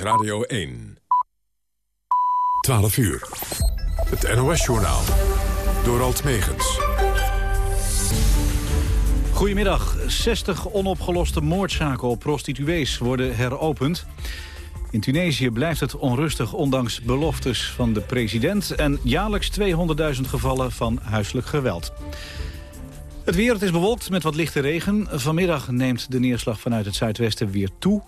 Radio 1. 12 uur. Het NOS-journaal. Door Alt Megens. Goedemiddag. 60 onopgeloste moordzaken op prostituees worden heropend. In Tunesië blijft het onrustig ondanks beloftes van de president... en jaarlijks 200.000 gevallen van huiselijk geweld. Het weer, het is bewolkt met wat lichte regen. Vanmiddag neemt de neerslag vanuit het zuidwesten weer toe.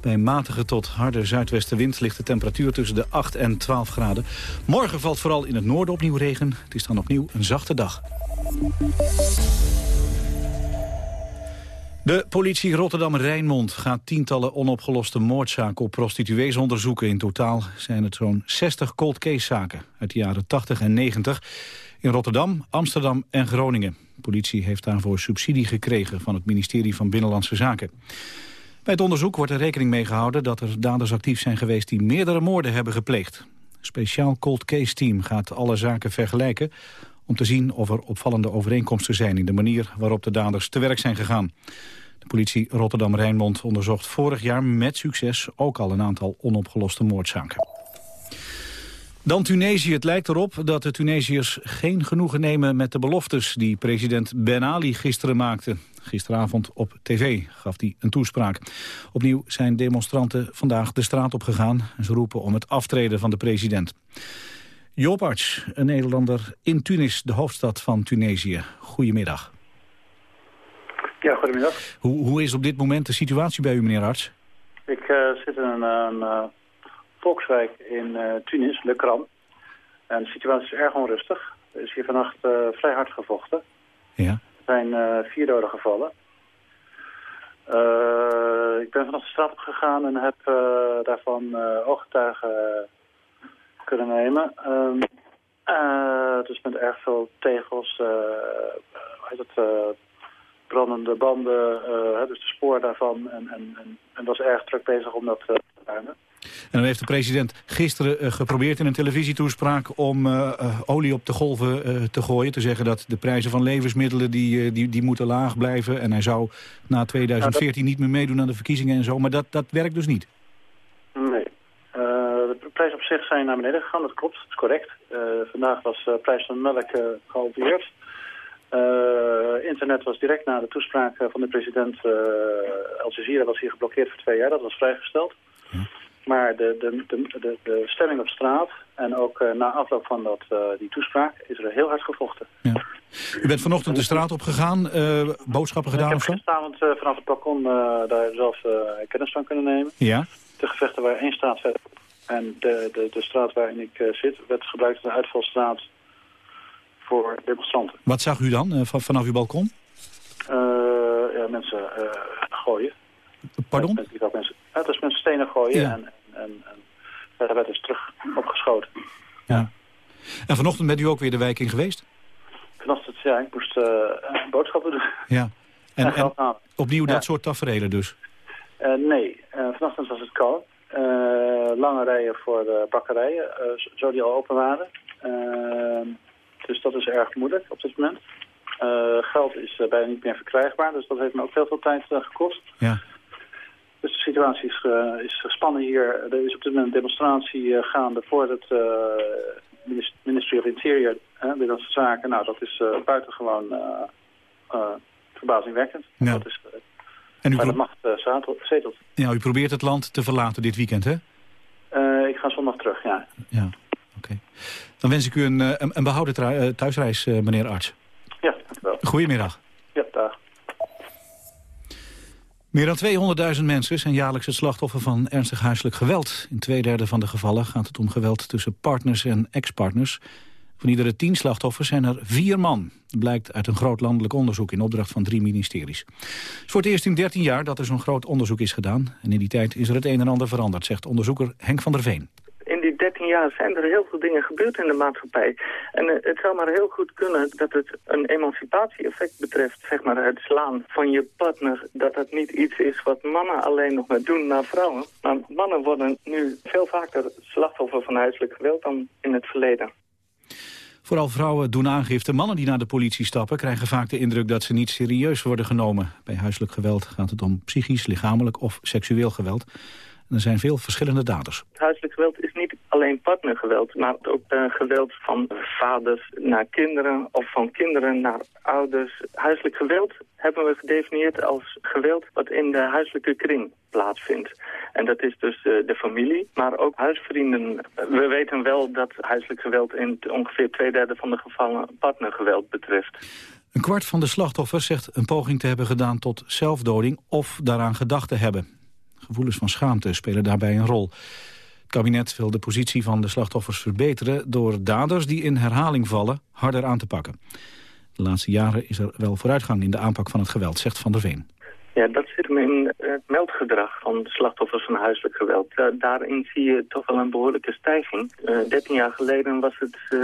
Bij matige tot harde zuidwestenwind ligt de temperatuur tussen de 8 en 12 graden. Morgen valt vooral in het noorden opnieuw regen. Het is dan opnieuw een zachte dag. De politie Rotterdam-Rijnmond gaat tientallen onopgeloste moordzaken op prostituees onderzoeken. In totaal zijn het zo'n 60 cold case zaken uit de jaren 80 en 90 in Rotterdam, Amsterdam en Groningen. De politie heeft daarvoor subsidie gekregen van het ministerie van Binnenlandse Zaken. Bij het onderzoek wordt er rekening mee gehouden dat er daders actief zijn geweest die meerdere moorden hebben gepleegd. Speciaal cold case team gaat alle zaken vergelijken om te zien of er opvallende overeenkomsten zijn in de manier waarop de daders te werk zijn gegaan. De politie Rotterdam-Rijnmond onderzocht vorig jaar met succes ook al een aantal onopgeloste moordzaken. Dan Tunesië. Het lijkt erop dat de Tunesiërs geen genoegen nemen met de beloftes die president Ben Ali gisteren maakte. Gisteravond op tv gaf hij een toespraak. Opnieuw zijn demonstranten vandaag de straat op gegaan. Ze roepen om het aftreden van de president. Joop Arts, een Nederlander in Tunis, de hoofdstad van Tunesië. Goedemiddag. Ja, goedemiddag. Hoe, hoe is op dit moment de situatie bij u, meneer Arts? Ik uh, zit in een, een uh, volkswijk in uh, Tunis, Le Kram. En de situatie is erg onrustig. Er is hier vannacht vrij hard gevochten. Ja. Er zijn vier doden gevallen. ik ben vanaf de straat op gegaan en heb daarvan ooggetuigen kunnen nemen. Um, dus met erg veel tegels, het, brandende banden, dus de spoor daarvan. En, en, en, en was erg druk bezig om dat te ruimen. En dan heeft de president gisteren uh, geprobeerd in een televisietoespraak om uh, uh, olie op de golven te gooien. Te zeggen dat de prijzen van levensmiddelen die, die, die moeten laag blijven. En hij zou na 2014 ja, dat... niet meer meedoen aan de verkiezingen en zo. Maar dat, dat werkt dus niet. Nee. de prijzen op zich zijn naar beneden gegaan, dat klopt. Dat is correct. vandaag was de prijs van melk gehalveerd. internet was direct na de toespraak van de president. Al Jazeera was hier geblokkeerd voor twee jaar. Dat was vrijgesteld. Ja. Maar de, de, de, de, de stemming op straat en ook uh, na afloop van dat, uh, die toespraak is er heel hard gevochten. Ja. U bent vanochtend de straat op gegaan, uh, boodschappen gedaan of zo? Ik heb gisteravond vanaf het balkon daar zelf kennis van kunnen nemen. Ja. De gevechten waren één straat verder. En de, de, de straat waarin ik zit werd gebruikt als een uitvalstraat voor demonstranten. Wat zag u dan vanaf uw balkon? ja, mensen gooien. Pardon? Met, mensen, ja, dus mensen stenen gooien Ja. en, en, en daar werd dus terug opgeschoten. Ja. En vanochtend bent u ook weer de wijk in geweest? Vanochtend, ja, ik moest uh, boodschappen doen. Ja. En, opnieuw Ja. dat soort taferelen dus? Eh, nee, Eh, vanochtend was het koud. Eh, lange rijen voor de bakkerijen, eh, zo- die al open waren. Eh, dus dat is erg moeilijk op dit moment. Eh, geld is eh, bijna niet meer verkrijgbaar, dus dat heeft me ook heel veel tijd eh, gekost. Ja. Dus de situatie is, eh, is gespannen hier. Er is op dit moment een demonstratie eh, gaande voor het eh, minis- Ministry of Interior, hè, Binnenlandse Zaken. Nou, dat is buitengewoon verbazingwekkend. Ja. Dat is, En u, waar de macht zetelt. ja, u probeert het land te verlaten dit weekend, hè? Ik ga zondag terug, ja. Ja, oké. Dan wens ik u een, een, een behouden eh, thuisreis, meneer Arts. Ja, dank u wel. Goedemiddag. Ja, dag. Meer dan 200.000 mensen zijn jaarlijks het slachtoffer van ernstig huiselijk geweld. In twee derde van de gevallen gaat het om geweld tussen partners en ex-partners. Van iedere tien slachtoffers zijn er vier man. Dat blijkt uit een groot landelijk onderzoek in opdracht van drie ministeries. Het is voor het eerst in 13 jaar dat er zo'n groot onderzoek is gedaan. En in die tijd is er het een en ander veranderd, zegt onderzoeker Henk van der Veen. In die 13 jaar zijn er heel veel dingen gebeurd in de maatschappij. En eh, het zou maar heel goed kunnen dat het een emancipatie-effect betreft. Zeg maar het slaan van je partner. Dat dat niet iets is wat mannen alleen nog maar doen naar vrouwen. Maar mannen worden nu veel vaker slachtoffer van huiselijk geweld dan in het verleden. Vooral vrouwen doen aangifte. Mannen die naar de politie stappen krijgen vaak de indruk dat ze niet serieus worden genomen. Bij huiselijk geweld gaat het om psychisch, lichamelijk of seksueel geweld. Er zijn veel verschillende daders. Huiselijk geweld is niet alleen partnergeweld, maar ook uh, geweld van vaders naar kinderen of van kinderen naar ouders. Huiselijk geweld hebben we gedefinieerd als geweld wat in de huiselijke kring plaatsvindt. En dat is dus de, de familie, maar ook huisvrienden. We weten wel dat huiselijk geweld in ongeveer twee derde van de gevallen partnergeweld betreft. Een kwart van de slachtoffers zegt een poging te hebben gedaan tot zelfdoding of daaraan gedacht te hebben. Gevoelens van schaamte spelen daarbij een rol. Het kabinet wil de positie van de slachtoffers verbeteren... door daders die in herhaling vallen harder aan te pakken. De laatste jaren is er wel vooruitgang in de aanpak van het geweld, zegt Van der Veen. Ja, dat zit hem in het meldgedrag van de slachtoffers van huiselijk geweld. daarin zie je toch wel een behoorlijke stijging. Uh, eh, 13 jaar geleden was het, uh,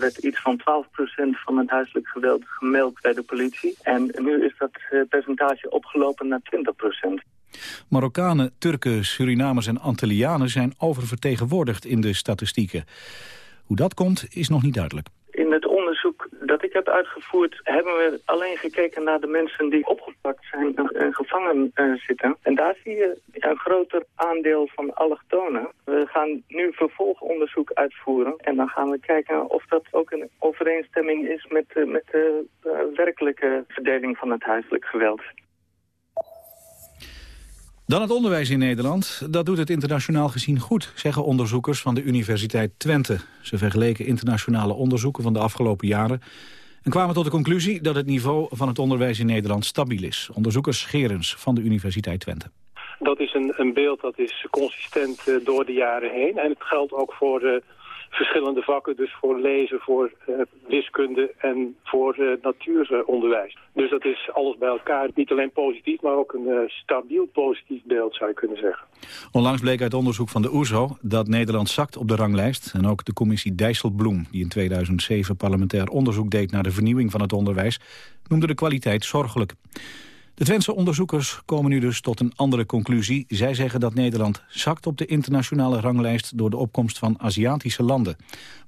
werd iets van 12% van het huiselijk geweld gemeld bij de politie. En nu is dat uh, percentage opgelopen naar 20%. Marokkanen, Turken, Surinamers en Antillianen zijn oververtegenwoordigd in de statistieken. Hoe dat komt is nog niet duidelijk. In het onderzoek dat ik heb uitgevoerd hebben we alleen gekeken naar de mensen die opgepakt zijn en gevangen uh, zitten. En daar zie je een groter aandeel van allochtonen. We gaan nu vervolgonderzoek uitvoeren en dan gaan we kijken of dat ook een overeenstemming is met, uh, met de uh, werkelijke verdeling van het huiselijk geweld. Dan het onderwijs in Nederland. Dat doet het internationaal gezien goed, zeggen onderzoekers van de Universiteit Twente. Ze vergeleken internationale onderzoeken van de afgelopen jaren... en kwamen tot de conclusie dat het niveau van het onderwijs in Nederland stabiel is. Onderzoekers Gerens van de Universiteit Twente. Dat is een, een beeld dat is consistent uh, door de jaren heen. En het geldt ook voor... Uh, verschillende vakken, dus voor lezen, voor uh, wiskunde en voor uh, natuuronderwijs. Dus dat is alles bij elkaar niet alleen positief, maar ook een uh, stabiel positief beeld zou je kunnen zeggen. Onlangs bleek uit onderzoek van de OESO dat Nederland zakt op de ranglijst. En ook de commissie Dijsselbloem, die in 2007 parlementair onderzoek deed naar de vernieuwing van het onderwijs, noemde de kwaliteit zorgelijk. De Twentse onderzoekers komen nu dus tot een andere conclusie. Zij zeggen dat Nederland zakt op de internationale ranglijst... door de opkomst van Aziatische landen.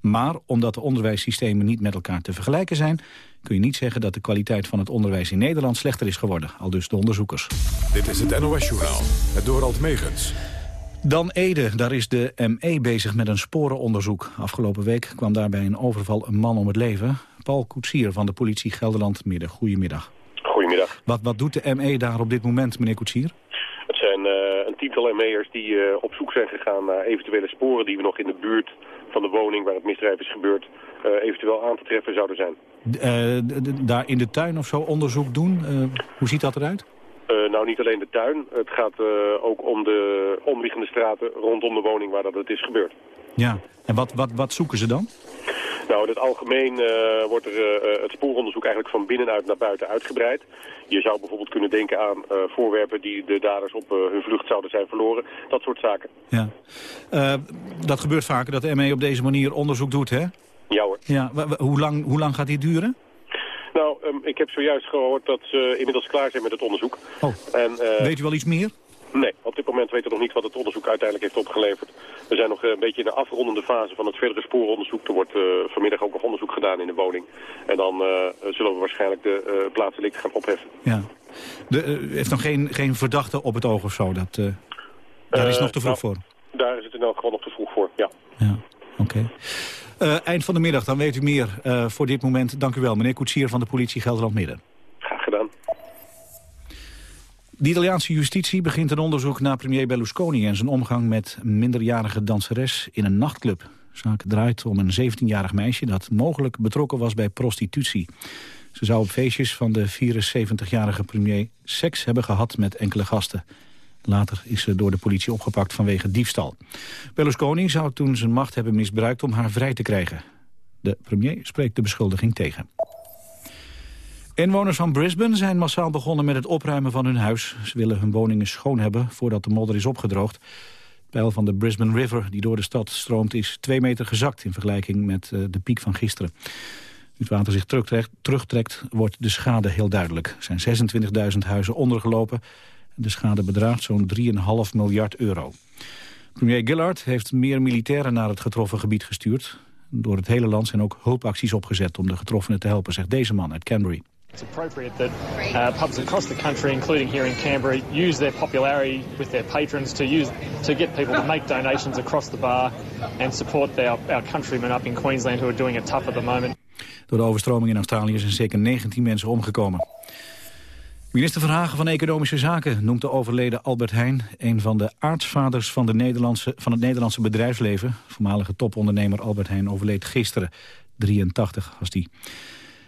Maar omdat de onderwijssystemen niet met elkaar te vergelijken zijn... kun je niet zeggen dat de kwaliteit van het onderwijs in Nederland slechter is geworden. Al dus de onderzoekers. Dit is het NOS-journaal, het Dorald Megens. Dan Ede, daar is de ME bezig met een sporenonderzoek. Afgelopen week kwam daarbij een overval een man om het leven. Paul Koetsier van de politie Gelderland Midden. Goedemiddag. Goedemiddag. Wat, wat doet de ME daar op dit moment, meneer Koetsier? Het zijn uh, een tiental ME'ers die uh, op zoek zijn gegaan naar eventuele sporen die we nog in de buurt van de woning waar het misdrijf is gebeurd uh, eventueel aan te treffen zouden zijn. daar in de tuin of zo onderzoek doen? hoe ziet dat eruit? Nou, niet alleen de tuin. Het gaat ook om de omliggende straten rondom de woning waar dat het is gebeurd. Ja, en wat, wat, wat zoeken ze dan? Nou, in het algemeen uh, wordt er het spooronderzoek eigenlijk van binnenuit naar buiten uitgebreid. Je zou bijvoorbeeld kunnen denken aan voorwerpen die de daders op hun vlucht zouden zijn verloren. Dat soort zaken. Ja. dat gebeurt vaker, dat de ME op deze manier onderzoek doet, hè? Ja hoor. Ja, hoe, lang, hoe lang gaat dit duren? Nou, um, ik heb zojuist gehoord dat ze inmiddels klaar zijn met het onderzoek. Oh. En, Weet u wel iets meer? Nee, op dit moment weten we nog niet wat het onderzoek uiteindelijk heeft opgeleverd. We zijn nog eh, een beetje in de afrondende fase van het verdere spooronderzoek. Er wordt uh, vanmiddag ook nog onderzoek gedaan in de woning. En dan uh, zullen we waarschijnlijk de uh, plaatselijke gaan opheffen. Ja. De, heeft nog geen, geen verdachte op het oog of zo? Dat, daar is nog te vroeg nou, voor? Daar is het in elk geval nog te vroeg voor, ja. Ja, oké. Okay. Eind van de middag, dan weet u meer voor dit moment. Dank u wel, meneer Koetsier van de politie Gelderland-Midden. Graag gedaan. De Italiaanse justitie begint een onderzoek naar premier Berlusconi... en zijn omgang met minderjarige danseres in een nachtclub. De zaak draait om een 17-jarig meisje dat mogelijk betrokken was bij prostitutie. Ze zou op feestjes van de 74-jarige premier seks hebben gehad met enkele gasten. Later is ze door de politie opgepakt vanwege diefstal. Berlusconi zou toen zijn macht hebben misbruikt om haar vrij te krijgen. De premier spreekt de beschuldiging tegen. Inwoners van Brisbane zijn massaal begonnen met het opruimen van hun huis. Ze willen hun woningen schoon hebben voordat de modder is opgedroogd. Het peil van de Brisbane River die door de stad stroomt is twee meter gezakt... in vergelijking met uh, de piek van gisteren. Nu het water zich terugtrekt, terugtrekt, wordt de schade heel duidelijk. Er zijn 26.000 huizen ondergelopen. De schade bedraagt zo'n 3,5 miljard euro. Premier Gillard heeft meer militairen naar het getroffen gebied gestuurd. Door het hele land zijn ook hulpacties opgezet om de getroffenen te helpen, zegt deze man uit Canberra. It's appropriate that uh, pubs across the country, including here in Canberra, use their popularity with their patrons to use to get people to make donations across the bar and support our, our countrymen up in Queensland who are doing it tough at the moment. Door de overstroming in Australië zijn zeker 19 mensen omgekomen. Minister Verhagen van Economische Zaken noemt de overleden Albert Heijn... een van de aartsvaders van, de Nederlandse, van het Nederlandse bedrijfsleven. Voormalige topondernemer Albert Heijn overleed gisteren. 83 was die.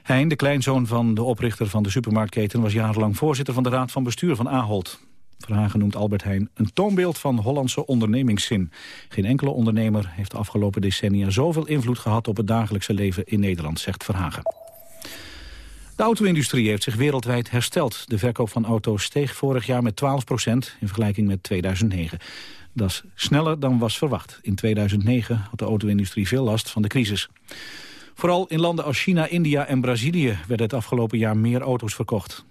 Heijn, de kleinzoon van de oprichter van de supermarktketen... was jarenlang voorzitter van de Raad van Bestuur van Ahold. Verhagen noemt Albert Heijn een toonbeeld van Hollandse ondernemingszin. Geen enkele ondernemer heeft de afgelopen decennia zoveel invloed gehad... op het dagelijkse leven in Nederland, zegt Verhagen. De auto-industrie heeft zich wereldwijd hersteld. De verkoop van auto's steeg vorig jaar met 12 procent in vergelijking met 2009. Dat is sneller dan was verwacht. In 2009 had de auto-industrie veel last van de crisis. Vooral in landen als China, India en Brazilië werden het afgelopen jaar meer auto's verkocht.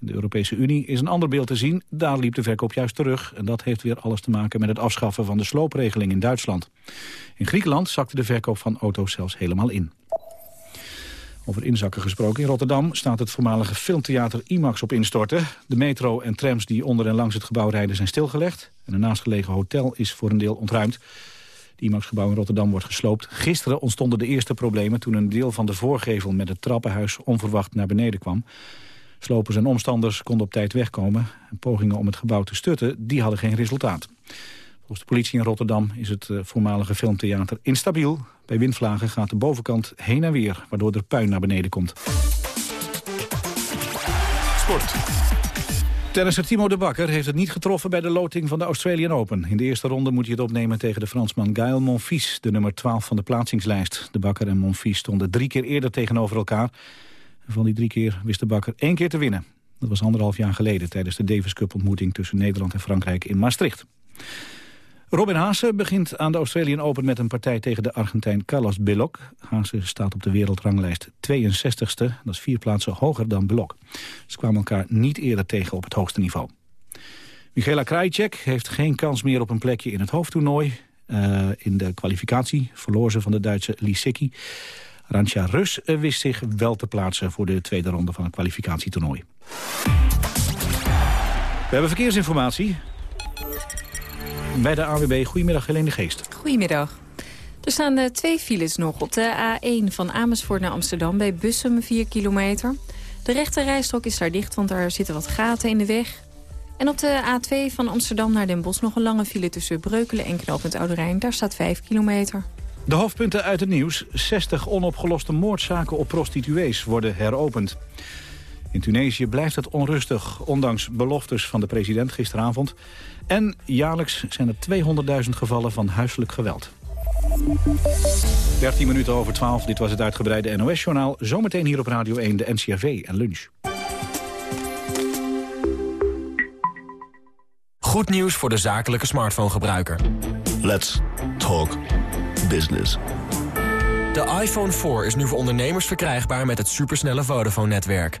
In de Europese Unie is een ander beeld te zien. Daar liep de verkoop juist terug. En dat heeft weer alles te maken met het afschaffen van de sloopregeling in Duitsland. In Griekenland zakte de verkoop van auto's zelfs helemaal in. Over inzakken gesproken. In Rotterdam staat het voormalige filmtheater IMAX op instorten. De metro en trams die onder en langs het gebouw rijden zijn stilgelegd. En een naastgelegen hotel is voor een deel ontruimd. Het IMAX-gebouw in Rotterdam wordt gesloopt. Gisteren ontstonden de eerste problemen toen een deel van de voorgevel met het trappenhuis onverwacht naar beneden kwam. Slopers en omstanders konden op tijd wegkomen. En pogingen om het gebouw te stutten, die hadden geen resultaat. Volgens de politie in Rotterdam is het eh, voormalige filmtheater instabiel. Bij windvlagen gaat de bovenkant heen en weer, waardoor er puin naar beneden komt. Sport. Tennisser Timo de Bakker heeft het niet getroffen bij de loting van de Australian Open. In de eerste ronde moet hij het opnemen tegen de Fransman Gaël Monfils, de nummer 12 van de plaatsingslijst. De Bakker en Monfils stonden drie keer eerder tegenover elkaar. En van die drie keer wist de Bakker één keer te winnen. Dat was anderhalf jaar geleden tijdens de Davis Cup ontmoeting tussen Nederland en Frankrijk in Maastricht. Robin Haase begint aan de Australian Open met een partij tegen de Argentijn Carlos Belloc. Haase staat op de wereldranglijst 62ste, dat is vier plaatsen hoger dan Belloc. Ze kwamen elkaar niet eerder tegen op het hoogste niveau. Michaela Krajicek heeft geen kans meer op een plekje in het hoofdtoernooi. Uh, in de kwalificatie verloor ze van de Duitse Lisicki. Rantja Rus wist zich wel te plaatsen voor de tweede ronde van het kwalificatietoernooi. We hebben verkeersinformatie. Bij de AWB, goedemiddag Helene Geest. Goedemiddag. Er staan uh, twee files nog op de A1 van Amersfoort naar Amsterdam... bij Bussum 4 kilometer. De rechte rijstrook is daar dicht, want daar zitten wat gaten in de weg. En op de A2 van Amsterdam naar Den Bosch nog een lange file... tussen Breukelen en Knooppunt Oude Rijn. Daar staat 5 kilometer. De hoofdpunten uit het nieuws. 60 onopgeloste moordzaken op prostituees worden heropend. In Tunesië blijft het onrustig, ondanks beloftes van de president gisteravond. En jaarlijks zijn er 200.000 gevallen van huiselijk geweld. 13 minuten over 12, dit was het uitgebreide NOS-journaal. Zometeen hier op Radio 1 de NCRV en lunch. Goed nieuws voor de zakelijke smartphone-gebruiker. Let's talk business. De iPhone 4 is nu voor ondernemers verkrijgbaar met het supersnelle Vodafone-netwerk.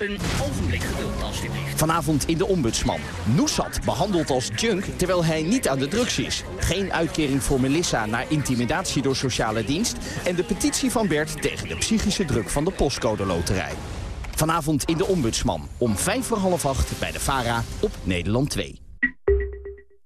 Een ogenblik geduld, alstublieft. Vanavond in de Ombudsman. Noesat behandeld als junk terwijl hij niet aan de drugs is. Geen uitkering voor Melissa na intimidatie door sociale dienst. En de petitie van Bert tegen de psychische druk van de postcode loterij. Vanavond in de Ombudsman. Om vijf voor half acht bij de VARA op Nederland 2.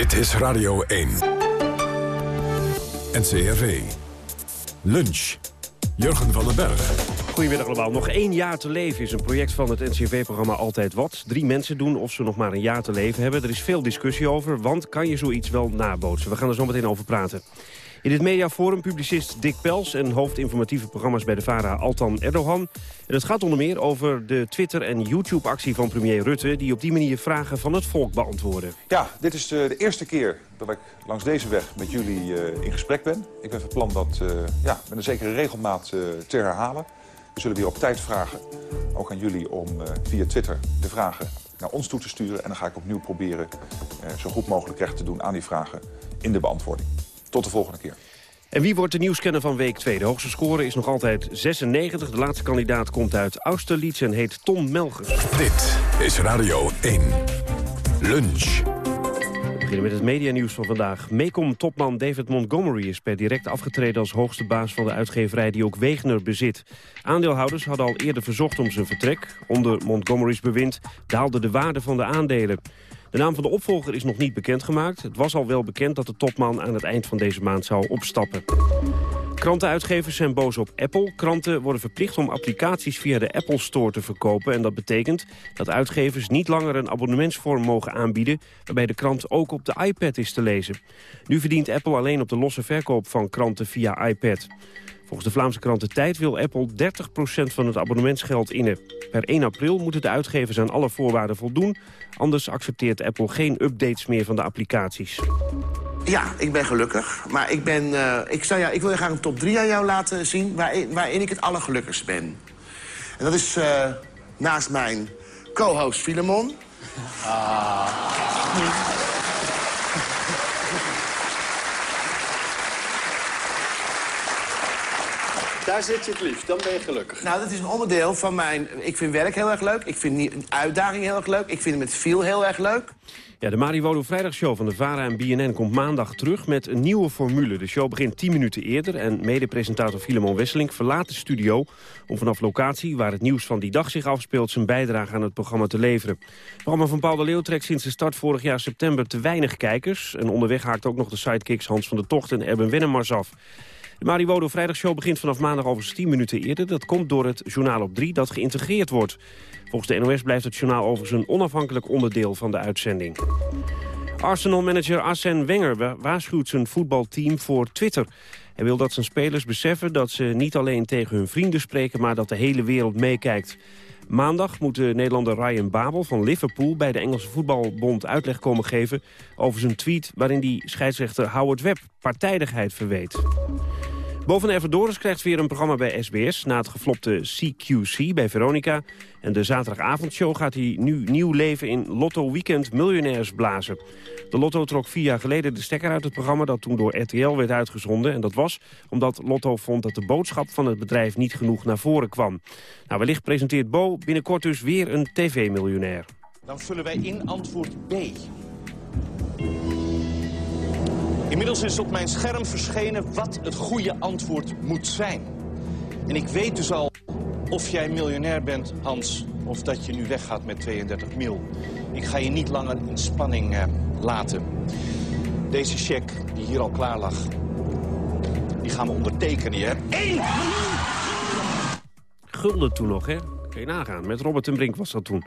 Dit is Radio 1. NCRV. Lunch. Jurgen van den Berg. Goedemiddag allemaal. Nog één jaar te leven is een project van het NCV-programma Altijd Wat. Drie mensen doen of ze nog maar een jaar te leven hebben. Er is veel discussie over, want kan je zoiets wel nabootsen? We gaan er zo meteen over praten. In dit mediaforum publicist Dick Pels en hoofdinformatieve programma's bij de VARA Altan Erdogan. En het gaat onder meer over de Twitter- en YouTube-actie van premier Rutte... die op die manier vragen van het volk beantwoorden. Ja, dit is de, de eerste keer dat ik langs deze weg met jullie uh, in gesprek ben. Ik ben van plan dat uh, ja, met een zekere regelmaat te herhalen. We zullen weer op tijd vragen, ook aan jullie, om via Twitter de vragen naar ons toe te sturen. En dan ga ik opnieuw proberen zo goed mogelijk recht te doen aan die vragen in de beantwoording. Tot de volgende keer. En wie wordt de nieuwskenner van week 2? De hoogste score is nog altijd 96. De laatste kandidaat komt uit Austerlitz en heet Tom Melger. Dit is Radio 1. Lunch. We beginnen met het medianieuws van vandaag. Mecom-topman David Montgomery is per direct afgetreden als hoogste baas van de uitgeverij die ook Wegener bezit. Aandeelhouders hadden al eerder verzocht om zijn vertrek. Onder Montgomery's bewind daalde de waarde van de aandelen. De naam van de opvolger is nog niet bekendgemaakt. Het was al wel bekend dat de topman aan het eind van deze maand zou opstappen. Krantenuitgevers zijn boos op Apple. Kranten worden verplicht om applicaties via de Apple Store te verkopen. En dat betekent dat uitgevers niet langer een abonnementsvorm mogen aanbieden... waarbij de krant ook op de iPad is te lezen. Nu verdient Apple alleen op de losse verkoop van kranten via iPad. Volgens de Vlaamse krant De Tijd wil Apple 30% van het abonnementsgeld innen. Per 1 april moeten de uitgevers aan alle voorwaarden voldoen. Anders accepteert Apple geen updates meer van de applicaties. Ja, ik ben gelukkig. Maar ik, ben, uh, ik, zou, ja, ik wil je graag een top 3 aan jou laten zien... waarin, waarin ik het allergelukkigst ben. En dat is uh, naast mijn co-host Filemon. Ah. Daar zit je het liefst, dan ben je gelukkig. Nou, dat is een onderdeel van mijn... Ik vind werk heel erg leuk, ik vind een uitdaging heel erg leuk... ik vind het met veel heel erg leuk. Ja, de Mariwodo Vrijdagshow van de VARA en BNN komt maandag terug met een nieuwe formule. De show begint 10 minuten eerder en mede-presentator Filemon Wesseling verlaat de studio... om vanaf locatie, waar het nieuws van die dag zich afspeelt... zijn bijdrage aan het programma te leveren. Het programma van Paul de Leeuw trekt sinds de start vorig jaar september te weinig kijkers. En onderweg haakt ook nog de sidekicks Hans van der Tocht en Erben Wennemars af. De Mariwodo Vrijdagshow begint vanaf maandag over 10 minuten eerder. Dat komt door het journaal op 3 dat geïntegreerd wordt. Volgens de NOS blijft het journaal overigens een onafhankelijk onderdeel van de uitzending. Arsenal-manager Arsène Wenger waarschuwt zijn voetbalteam voor Twitter. Hij wil dat zijn spelers beseffen dat ze niet alleen tegen hun vrienden spreken... maar dat de hele wereld meekijkt. Maandag moet de Nederlander Ryan Babel van Liverpool... bij de Engelse Voetbalbond uitleg komen geven over zijn tweet... waarin die scheidsrechter Howard Webb partijdigheid verweet. Boven Everdoris krijgt weer een programma bij SBS... na het geflopte CQC bij Veronica. En de zaterdagavondshow gaat hij nu nieuw leven in Lotto Weekend Miljonairs blazen. De Lotto trok vier jaar geleden de stekker uit het programma... dat toen door RTL werd uitgezonden. En dat was omdat Lotto vond dat de boodschap van het bedrijf... niet genoeg naar voren kwam. Nou, wellicht presenteert Bo binnenkort dus weer een tv-miljonair. Dan vullen wij in antwoord B. Inmiddels is op mijn scherm verschenen wat het goede antwoord moet zijn. En ik weet dus al of jij miljonair bent, Hans, of dat je nu weggaat met 32 mil. Ik ga je niet langer in spanning eh, laten. Deze cheque, die hier al klaar lag, die gaan we ondertekenen. 1 miljoen! Gulden toen nog, hè? Kun je nagaan. Met Robert en Brink was dat toen.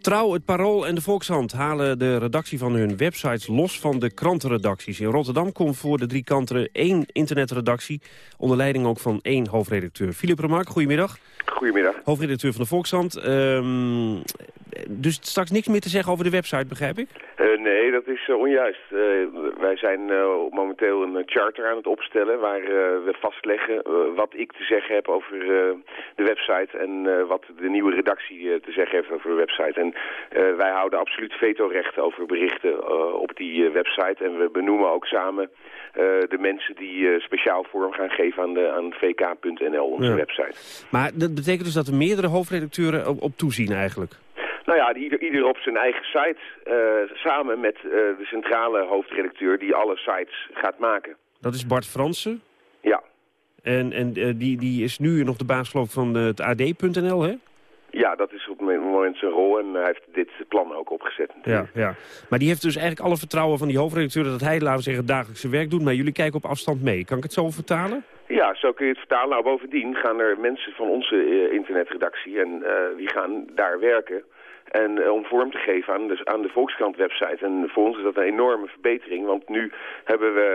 Trouw, het Parool en de Volkshand halen de redactie van hun websites los van de krantenredacties. In Rotterdam komt voor de drie kanten één internetredactie, onder leiding ook van één hoofdredacteur. Philip Remark, goedemiddag. Goedemiddag. Hoofdredacteur van de Volkshand. Um, dus straks niks meer te zeggen over de website, begrijp ik? Uh, nee, dat is uh, onjuist. Uh, wij zijn momenteel een charter aan het opstellen... waar we vastleggen wat ik te zeggen heb over de website... en wat de nieuwe redactie te zeggen heeft over de website. En wij houden absoluut vetorecht over berichten op die website. En we benoemen ook samen de mensen die speciaal vorm gaan geven aan, de, aan vk.nl, onze ja. website. Maar dat betekent dus dat er meerdere hoofdredacteuren op, op toezien eigenlijk? Nou ja, ieder, ieder op zijn eigen site, uh, samen met uh, de centrale hoofdredacteur die alle sites gaat maken. Dat is Bart Fransen? Ja. En, en uh, die, die is nu nog de baas geloof van het AD.nl, hè? Ja, dat is op het moment zijn rol en hij heeft dit plan ook opgezet. Ja, ja. Maar die heeft dus eigenlijk alle vertrouwen van die hoofdredacteur... dat hij, laten we zeggen, dagelijkse werk doet. Maar jullie kijken op afstand mee. Kan ik het zo vertalen? Ja, zo kun je het vertalen. Nou, bovendien gaan er mensen van onze uh, internetredactie... en uh, die gaan daar werken... En uh, om vorm te geven aan de, aan de Volkskrant-website. En voor ons is dat een enorme verbetering. Want nu hebben we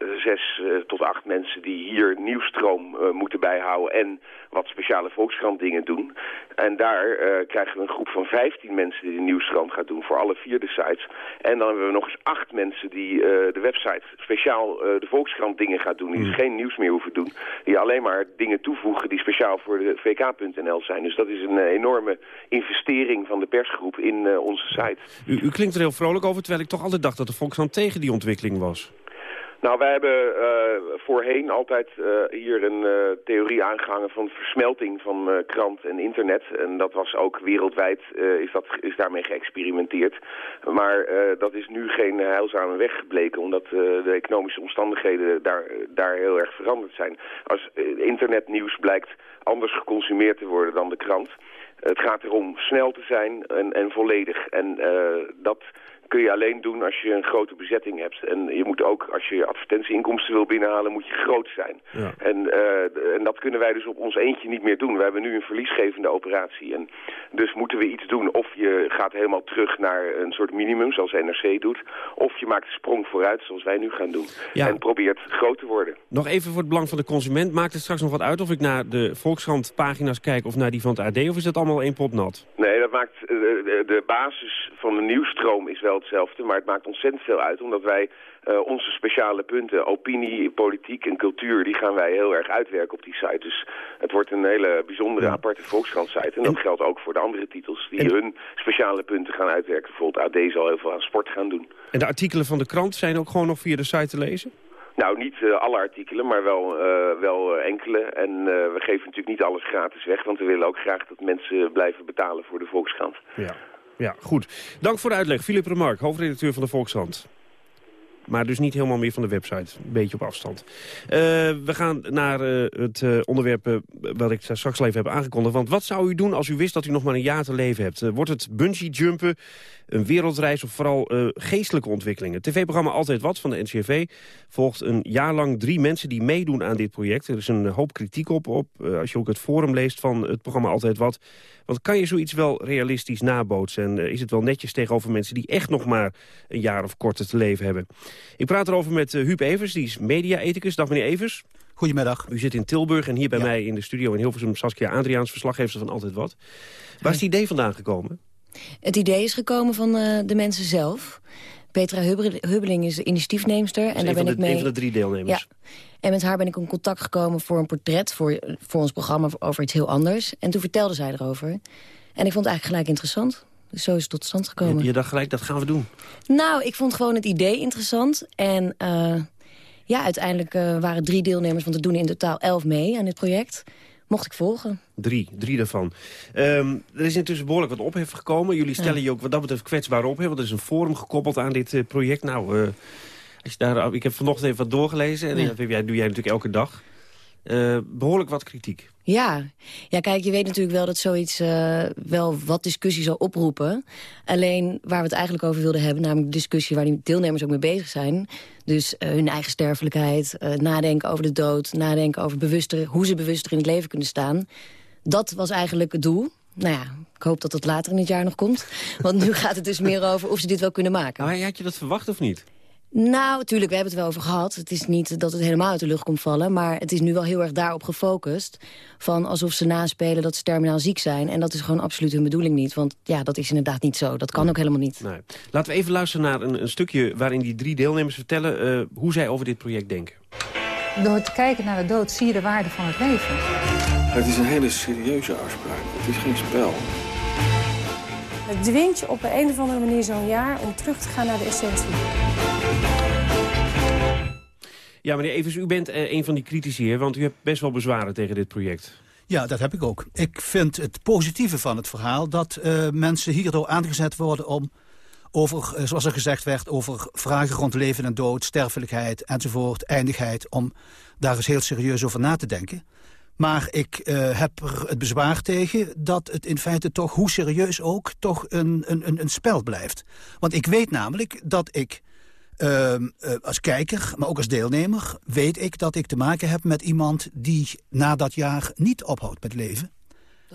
uh, uh, zes tot acht mensen die hier nieuwstroom moeten bijhouden. En wat speciale Volkskrant-dingen doen. En daar krijgen we een groep van 15 mensen die de nieuwstroom gaat doen voor alle vier de sites. En dan hebben we nog eens acht mensen die de website speciaal de Volkskrant-dingen gaat doen. Die dus geen nieuws meer hoeven doen. Die alleen maar dingen toevoegen die speciaal voor de vk.nl zijn. Dus dat is een enorme investering van de persgroep in uh, onze site. U, u, klinkt er heel vrolijk over, terwijl ik toch altijd dacht dat de Volkskrant tegen die ontwikkeling was. Nou, wij hebben uh, voorheen altijd uh, hier een uh, theorie aangehangen van versmelting van krant en internet. En dat was ook wereldwijd, is, dat, is daarmee geëxperimenteerd. Maar dat is nu geen heilzame weg gebleken, omdat de economische omstandigheden daar, daar heel erg veranderd zijn. Als internetnieuws blijkt anders geconsumeerd te worden dan de krant... Het gaat erom snel te zijn en, en volledig. En uh, dat kun je alleen doen als je een grote bezetting hebt. En je moet ook, als je advertentieinkomsten wil binnenhalen, moet je groot zijn. Ja. En, uh, en dat kunnen wij dus op ons eentje niet meer doen. We hebben nu een verliesgevende operatie. En dus moeten we iets doen. Of je gaat helemaal terug naar een soort minimum, zoals NRC doet. Of je maakt een sprong vooruit, zoals wij nu gaan doen. Ja. En probeert groot te worden. Nog even voor het belang van de consument. Maakt het straks nog wat uit of ik naar de Volkskrant pagina's kijk of naar die van het AD? Of is dat allemaal één pot nat? Nee, dat maakt, uh, de, de basis van de nieuwstroom is wel hetzelfde, maar het maakt ontzettend veel uit, omdat wij uh, onze speciale punten, opinie, politiek en cultuur, die gaan wij heel erg uitwerken op die site. Dus het wordt een hele bijzondere ja. aparte Volkskrant-site. En dat en... geldt ook voor de andere titels die en... hun speciale punten gaan uitwerken. Bijvoorbeeld AD zal heel veel aan sport gaan doen. En de artikelen van de krant zijn ook gewoon nog via de site te lezen? Nou, niet uh, alle artikelen, maar wel, uh, wel enkele. En we geven natuurlijk niet alles gratis weg, want we willen ook graag dat mensen blijven betalen voor de Volkskrant. Ja. Ja, goed. Dank voor de uitleg. Philip Remark, hoofdredacteur van de Volkskrant. Maar dus niet helemaal meer van de website. Een beetje op afstand. Uh, we gaan naar uh, het uh, onderwerp wat ik straks al even heb aangekondigd. Want wat zou u doen als u wist dat u nog maar een jaar te leven hebt? wordt het bungee jumpen, een wereldreis of vooral geestelijke ontwikkelingen? Het tv-programma Altijd Wat van de NCRV volgt een jaar lang drie mensen die meedoen aan dit project. Er is een hoop kritiek op, op als je ook het forum leest van het programma Altijd Wat. Want kan je zoiets wel realistisch nabootsen? En is het wel netjes tegenover mensen die echt nog maar een jaar of korter te leven hebben? Ik praat erover met Huub Evers, die is media-ethicus. Dag meneer Evers. Goedemiddag. U zit in Tilburg en hier bij ja. mij in de studio in Hilversum Saskia Adriaans, verslaggever van Altijd Wat. Waar is het idee vandaan gekomen? Het idee is gekomen van uh, de mensen zelf. Petra Hubbeling is de initiatiefneemster. en daar ben de, ik mee... een van de drie deelnemers. Ja. En met haar ben ik in contact gekomen voor een portret... voor, voor ons programma over iets heel anders. En toen vertelde zij erover. En ik vond het eigenlijk gelijk interessant. Dus zo is het tot stand gekomen. Je, je dacht gelijk, dat gaan we doen? Nou, ik vond gewoon het idee interessant. En uh, ja, uiteindelijk uh, waren drie deelnemers, want er doen in totaal elf mee aan dit project. Mocht ik volgen. Drie, drie daarvan. Um, er is intussen behoorlijk wat ophef gekomen. Jullie stellen ja. je ook wat dat betreft kwetsbaar op. Hè? Want er is een forum gekoppeld aan dit uh, project. Nou, uh, als je daar, ik heb vanochtend even wat doorgelezen. En ja. dat doe jij natuurlijk elke dag. Uh, behoorlijk wat kritiek. Ja. ja, kijk, je weet natuurlijk wel dat zoiets uh, wel wat discussie zal oproepen. Alleen waar we het eigenlijk over wilden hebben... namelijk de discussie waar die deelnemers ook mee bezig zijn... dus uh, hun eigen sterfelijkheid, nadenken over de dood... nadenken over bewuster, hoe ze bewuster in het leven kunnen staan... dat was eigenlijk het doel. Nou ja, ik hoop dat het later in het jaar nog komt. Want nu gaat het dus meer over of ze dit wel kunnen maken. Maar had je dat verwacht of niet? Nou, natuurlijk, we hebben het wel over gehad. Het is niet dat het helemaal uit de lucht komt vallen. Maar het is nu wel heel erg daarop gefocust. Van alsof ze naspelen dat ze terminaal ziek zijn. En dat is gewoon absoluut hun bedoeling niet. Want ja, dat is inderdaad niet zo. Dat kan ook helemaal niet. Nee. Laten we even luisteren naar een, een stukje waarin die drie deelnemers vertellen... Uh, hoe zij over dit project denken. Door te kijken naar de dood zie je de waarde van het leven. Het is een hele serieuze afspraak. Het is geen spel. Het dwingt je op een of andere manier zo'n jaar om terug te gaan naar de essentie. Ja, meneer Evers, u bent uh, een van die critici hier, want u hebt best wel bezwaren tegen dit project. Ja, dat heb ik ook. Ik vind het positieve van het verhaal dat uh, mensen hierdoor aangezet worden om over, uh, zoals er gezegd werd, over vragen rond leven en dood, sterfelijkheid enzovoort, eindigheid, om daar eens heel serieus over na te denken. Maar ik uh, heb er het bezwaar tegen dat het in feite toch, hoe serieus ook... toch een, een, een spel blijft. Want ik weet namelijk dat ik uh, als kijker, maar ook als deelnemer... weet ik dat ik te maken heb met iemand die na dat jaar niet ophoudt met leven.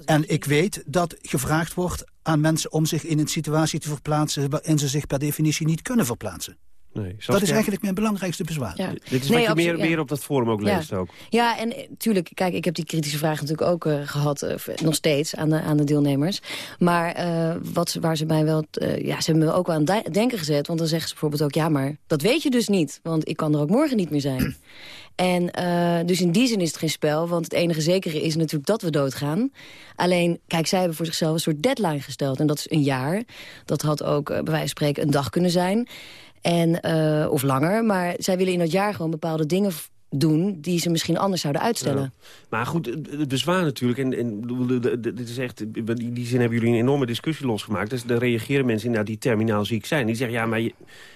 En ik weet dat gevraagd wordt aan mensen om zich in een situatie te verplaatsen... waarin ze zich per definitie niet kunnen verplaatsen. Nee, dat is eigenlijk mijn belangrijkste bezwaar. Ja. Dit is wat je meer, meer op dat forum ook leest ook. Ja, en natuurlijk, kijk, ik heb die kritische vragen natuurlijk ook uh, gehad, uh, nog steeds, aan de, aan de deelnemers. Maar uh, wat, waar ze mij wel, ja, ze hebben me ook wel aan het denken gezet. Want dan zeggen ze bijvoorbeeld ook, ja, maar dat weet je dus niet. Want ik kan er ook morgen niet meer zijn. En dus in die zin is het geen spel, want het enige zekere is natuurlijk dat we doodgaan. Alleen, kijk, zij hebben voor zichzelf een soort deadline gesteld. En dat is een jaar. Dat had ook, bij wijze van spreken, een dag kunnen zijn. En, uh, of langer. Maar zij willen in dat jaar gewoon bepaalde dingen doen die ze misschien anders zouden uitstellen. Maar goed, het bezwaar natuurlijk, en, en dit is echt, in die zin hebben jullie een enorme discussie losgemaakt. Dus daar reageren mensen inderdaad die terminaal ziek zijn. Die zeggen, ja, maar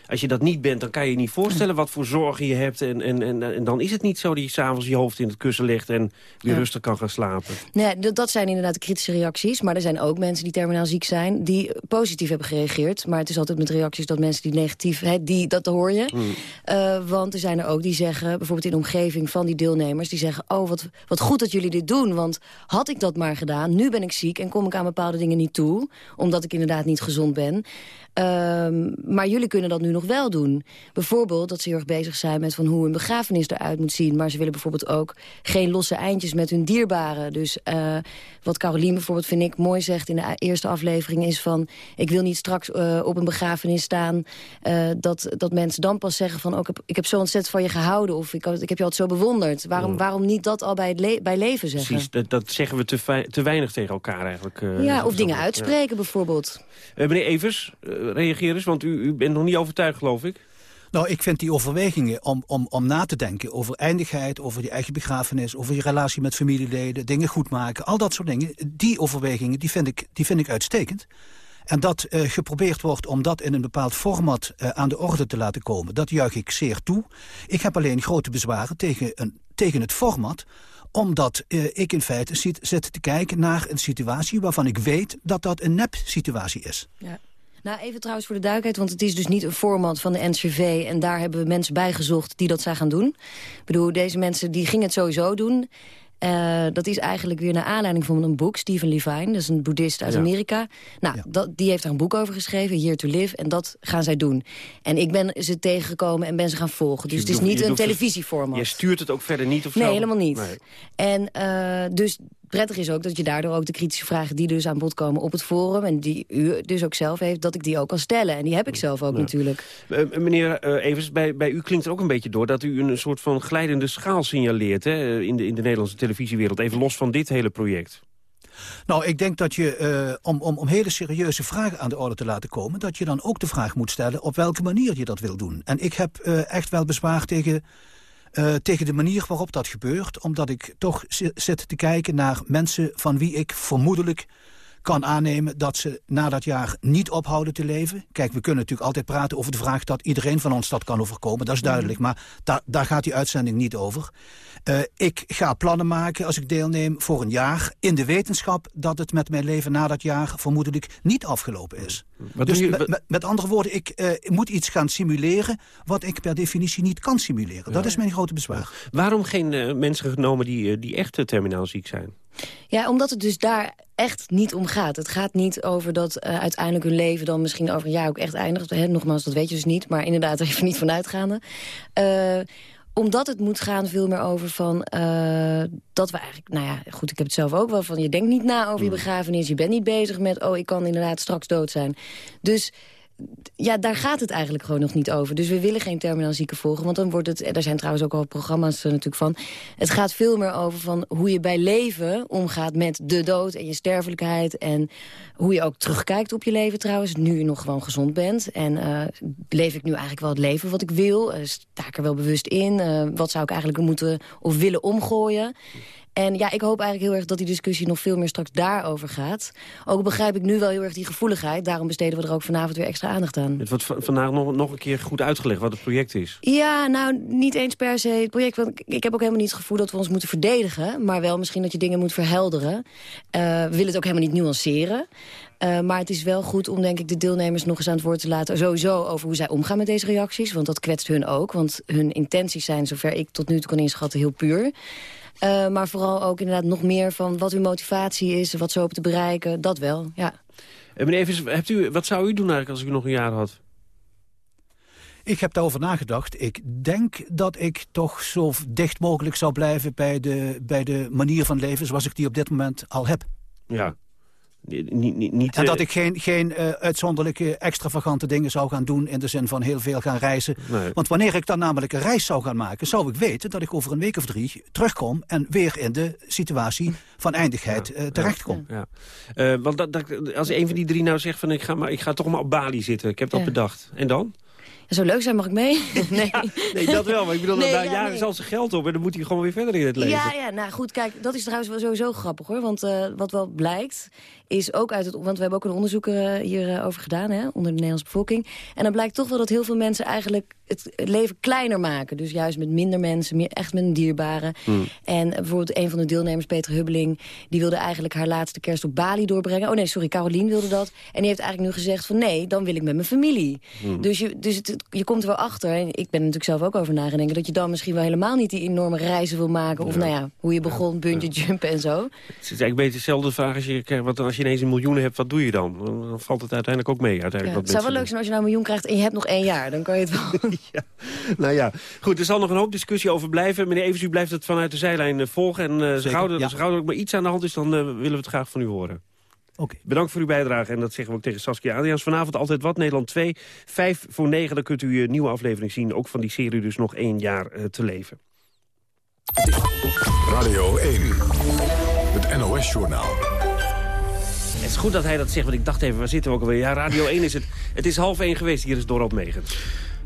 als je dat niet bent, dan kan je je niet voorstellen wat voor zorgen je hebt. En, en, en, en dan is het niet zo dat je s'avonds je hoofd in het kussen legt en weer rustig kan gaan slapen. Nee, dat zijn inderdaad de kritische reacties. Maar er zijn ook mensen die terminaal ziek zijn, die positief hebben gereageerd. Maar het is altijd met reacties dat mensen die negatief, hè, die, dat hoor je. Hmm. Uh, want er zijn er ook die zeggen, bijvoorbeeld in de omgeving van die deelnemers... die zeggen, oh, wat, wat goed dat jullie dit doen. Want had ik dat maar gedaan, nu ben ik ziek... en kom ik aan bepaalde dingen niet toe, omdat ik inderdaad niet gezond ben. Um, maar jullie kunnen dat nu nog wel doen. Bijvoorbeeld dat ze heel erg bezig zijn met van hoe een begrafenis eruit moet zien. Maar ze willen bijvoorbeeld ook geen losse eindjes met hun dierbaren. Dus uh, wat Carolien bijvoorbeeld, vind ik, mooi zegt in de eerste aflevering... is van, ik wil niet straks uh, op een begrafenis staan... Uh, dat, dat mensen dan pas zeggen van, oh, ik, heb, ik heb zo ontzettend van je gehouden... of ik, ik heb je altijd zo bewonderd. Waarom, waarom niet dat al bij, het le bij leven zeggen? Precies, dat, dat zeggen we te, te weinig tegen elkaar eigenlijk. ja, of dingen uitspreken bijvoorbeeld. meneer Evers reageer eens, want u, u bent nog niet overtuigd, geloof ik. Nou, ik vind die overwegingen om, om, om na te denken over eindigheid, over je eigen begrafenis, over je relatie met familieleden, dingen goed maken, al dat soort dingen, die overwegingen, die vind ik, die vind ik uitstekend. En dat uh, geprobeerd wordt om dat in een bepaald format uh, aan de orde te laten komen, dat juich ik zeer toe. Ik heb alleen grote bezwaren tegen, een, tegen het format, omdat uh, ik in feite zit, te kijken naar een situatie waarvan ik weet dat dat een nep-situatie is. Ja. Nou, even trouwens voor de duidelijkheid, want het is dus niet een format van de NCV... en daar hebben we mensen bijgezocht die dat zijn gaan doen. Ik bedoel, deze mensen die gingen het sowieso doen... Uh, dat is eigenlijk weer naar aanleiding van een boek, Stephen Levine. Dat is een boeddhist uit Amerika. Nou, dat, die heeft daar een boek over geschreven, Here to Live. En dat gaan zij doen. En ik ben ze tegengekomen en ben ze gaan volgen. Dus, het is niet een televisieformat. Je stuurt het ook verder niet of Nee, helemaal niet. Nee. En uh, dus prettig is ook dat je daardoor ook de kritische vragen die dus aan bod komen op het forum... en die u dus ook zelf heeft, dat ik die ook kan stellen. En die heb ik zelf ook natuurlijk. Uh, meneer uh, Evers, bij, bij u klinkt er ook een beetje door... dat u een soort van glijdende schaal signaleert hè, in, de, in de Nederlandse televisiewereld. Even los van dit hele project. Nou, ik denk dat je, uh, om, om, om hele serieuze vragen aan de orde te laten komen... dat je dan ook de vraag moet stellen op welke manier je dat wil doen. En ik heb uh, echt wel bezwaar tegen uh, tegen de manier waarop dat gebeurt. Omdat ik toch zit te kijken naar mensen van wie ik vermoedelijk kan aannemen dat ze na dat jaar niet ophouden te leven. Kijk, we kunnen natuurlijk altijd praten over de vraag dat iedereen van ons dat kan overkomen. Dat is duidelijk, maar da daar gaat die uitzending niet over. Uh, ik ga plannen maken als ik deelneem voor een jaar... in de wetenschap dat het met mijn leven na dat jaar vermoedelijk niet afgelopen is. Wat dus je, met, met, andere woorden, ik uh, moet iets gaan simuleren... wat ik per definitie niet kan simuleren. Dat is mijn grote bezwaar. Waarom geen uh, mensen genomen die, die echt terminaal ziek zijn? Ja, omdat het dus daar echt niet om gaat. Het gaat niet over dat uh, uiteindelijk hun leven dan misschien over een jaar ook echt eindigt. He, nogmaals, dat weet je dus niet, maar inderdaad even niet vanuitgaande. Uh, omdat het moet gaan veel meer over van... Uh, dat we eigenlijk, nou ja, goed, ik heb het zelf ook wel van... je denkt niet na over je mm. begrafenis, je bent niet bezig met... oh, ik kan inderdaad straks dood zijn. Dus ja, daar gaat het eigenlijk gewoon nog niet over. Dus we willen geen terminaal zieken volgen. Want dan wordt het, er zijn trouwens ook al programma's uh, natuurlijk van... het gaat veel meer over van hoe je bij leven omgaat met de dood... en je sterfelijkheid en hoe je ook terugkijkt op je leven trouwens. Nu je nog gewoon gezond bent. En uh, leef ik nu eigenlijk wel het leven wat ik wil? Uh, sta ik er wel bewust in? wat zou ik eigenlijk moeten of willen omgooien? En ja, ik hoop eigenlijk heel erg dat die discussie nog veel meer straks daarover gaat. Ook begrijp ik nu wel heel erg die gevoeligheid. Daarom besteden we er ook vanavond weer extra aandacht aan. Het wordt vandaag nog, nog een keer goed uitgelegd wat het project is. Ja, nou, niet eens per se het project. Want ik heb ook helemaal niet het gevoel dat we ons moeten verdedigen. Maar wel misschien dat je dingen moet verhelderen. Uh, we willen het ook helemaal niet nuanceren. Uh, maar het is wel goed om denk ik de deelnemers nog eens aan het woord te laten. Sowieso over hoe zij omgaan met deze reacties. Want dat kwetst hun ook. Want hun intenties zijn, zover ik tot nu toe kan inschatten, heel puur. Uh, maar vooral ook inderdaad nog meer van wat hun motivatie is. Wat ze hopen te bereiken. Dat wel, ja. Uh, meneer Evers, hebt u, wat zou u doen eigenlijk als u nog een jaar had? Ik heb daarover nagedacht. Ik denk dat ik toch zo dicht mogelijk zou blijven... bij de, bij de manier van leven zoals ik die op dit moment al heb. Ja, niet, niet, niet, en dat ik geen, geen uh, uitzonderlijke extravagante dingen zou gaan doen... in de zin van heel veel gaan reizen. Nee. Want wanneer ik dan namelijk een reis zou gaan maken... zou ik weten dat ik over een week of drie terugkom... en weer in de situatie van eindigheid ja, uh, terechtkom. Ja, ja. Uh, want dat, dat, als een van die drie nou zegt van... ik ga, maar, ik ga toch maar op Bali zitten, ik heb dat bedacht. En dan? Zo leuk zijn, mag ik mee? nee. nee, dat wel. Maar ik bedoel, nee, daar ja, jaren nee. zal zijn geld op en dan moet hij gewoon weer verder in het leven. Ja, ja, nou goed, kijk, dat is trouwens wel sowieso grappig hoor. Want uh, wat wel blijkt, is ook uit het... Want we hebben ook een onderzoek uh, hierover uh, gedaan, hè, onder de Nederlandse bevolking. En dan blijkt toch wel dat heel veel mensen eigenlijk het leven kleiner maken. Dus juist met minder mensen, meer, echt met een dierbare. Hmm. En bijvoorbeeld een van de deelnemers, Peter Hubbeling... die wilde eigenlijk haar laatste kerst op Bali doorbrengen. Oh nee, sorry, Carolien wilde dat. En die heeft eigenlijk nu gezegd van nee, dan wil ik met mijn familie. Hmm. Dus, je, dus het, je komt er wel achter, en ik ben er natuurlijk zelf ook over nagedenken... dat je dan misschien wel helemaal niet die enorme reizen wil maken. Of Ja. nou ja, hoe je begon, Ja. bungee jumpen en zo. Het is eigenlijk een beetje dezelfde vraag als je, krijgt, wat, als je ineens een miljoen hebt, wat doe je dan? Dan valt het uiteindelijk ook mee. Ja, Uiteindelijk het wat zou wel leuk zijn als je nou een miljoen krijgt en je hebt nog één jaar. Dan kan je het wel... Nou ja, goed, er zal nog een hoop discussie over blijven. Meneer Evers, u blijft het vanuit de zijlijn eh, volgen. En uh, Zeker, gauw er ja. als gauw er ook maar iets aan de hand is, dan uh, willen we het graag van u horen. Oké. Bedankt voor uw bijdrage en dat zeggen we ook tegen Saskia Adriaans. Vanavond altijd wat, Nederland 2, 5 voor 9. Dan kunt u een nieuwe aflevering zien, ook van die serie dus nog één jaar uh, te leven. Radio 1, het NOS-journaal. Het is goed dat hij dat zegt, want ik dacht even, waar zitten we ook alweer? Ja, Radio 1 is het. Het is half 1 geweest, hier is Dorot Megens.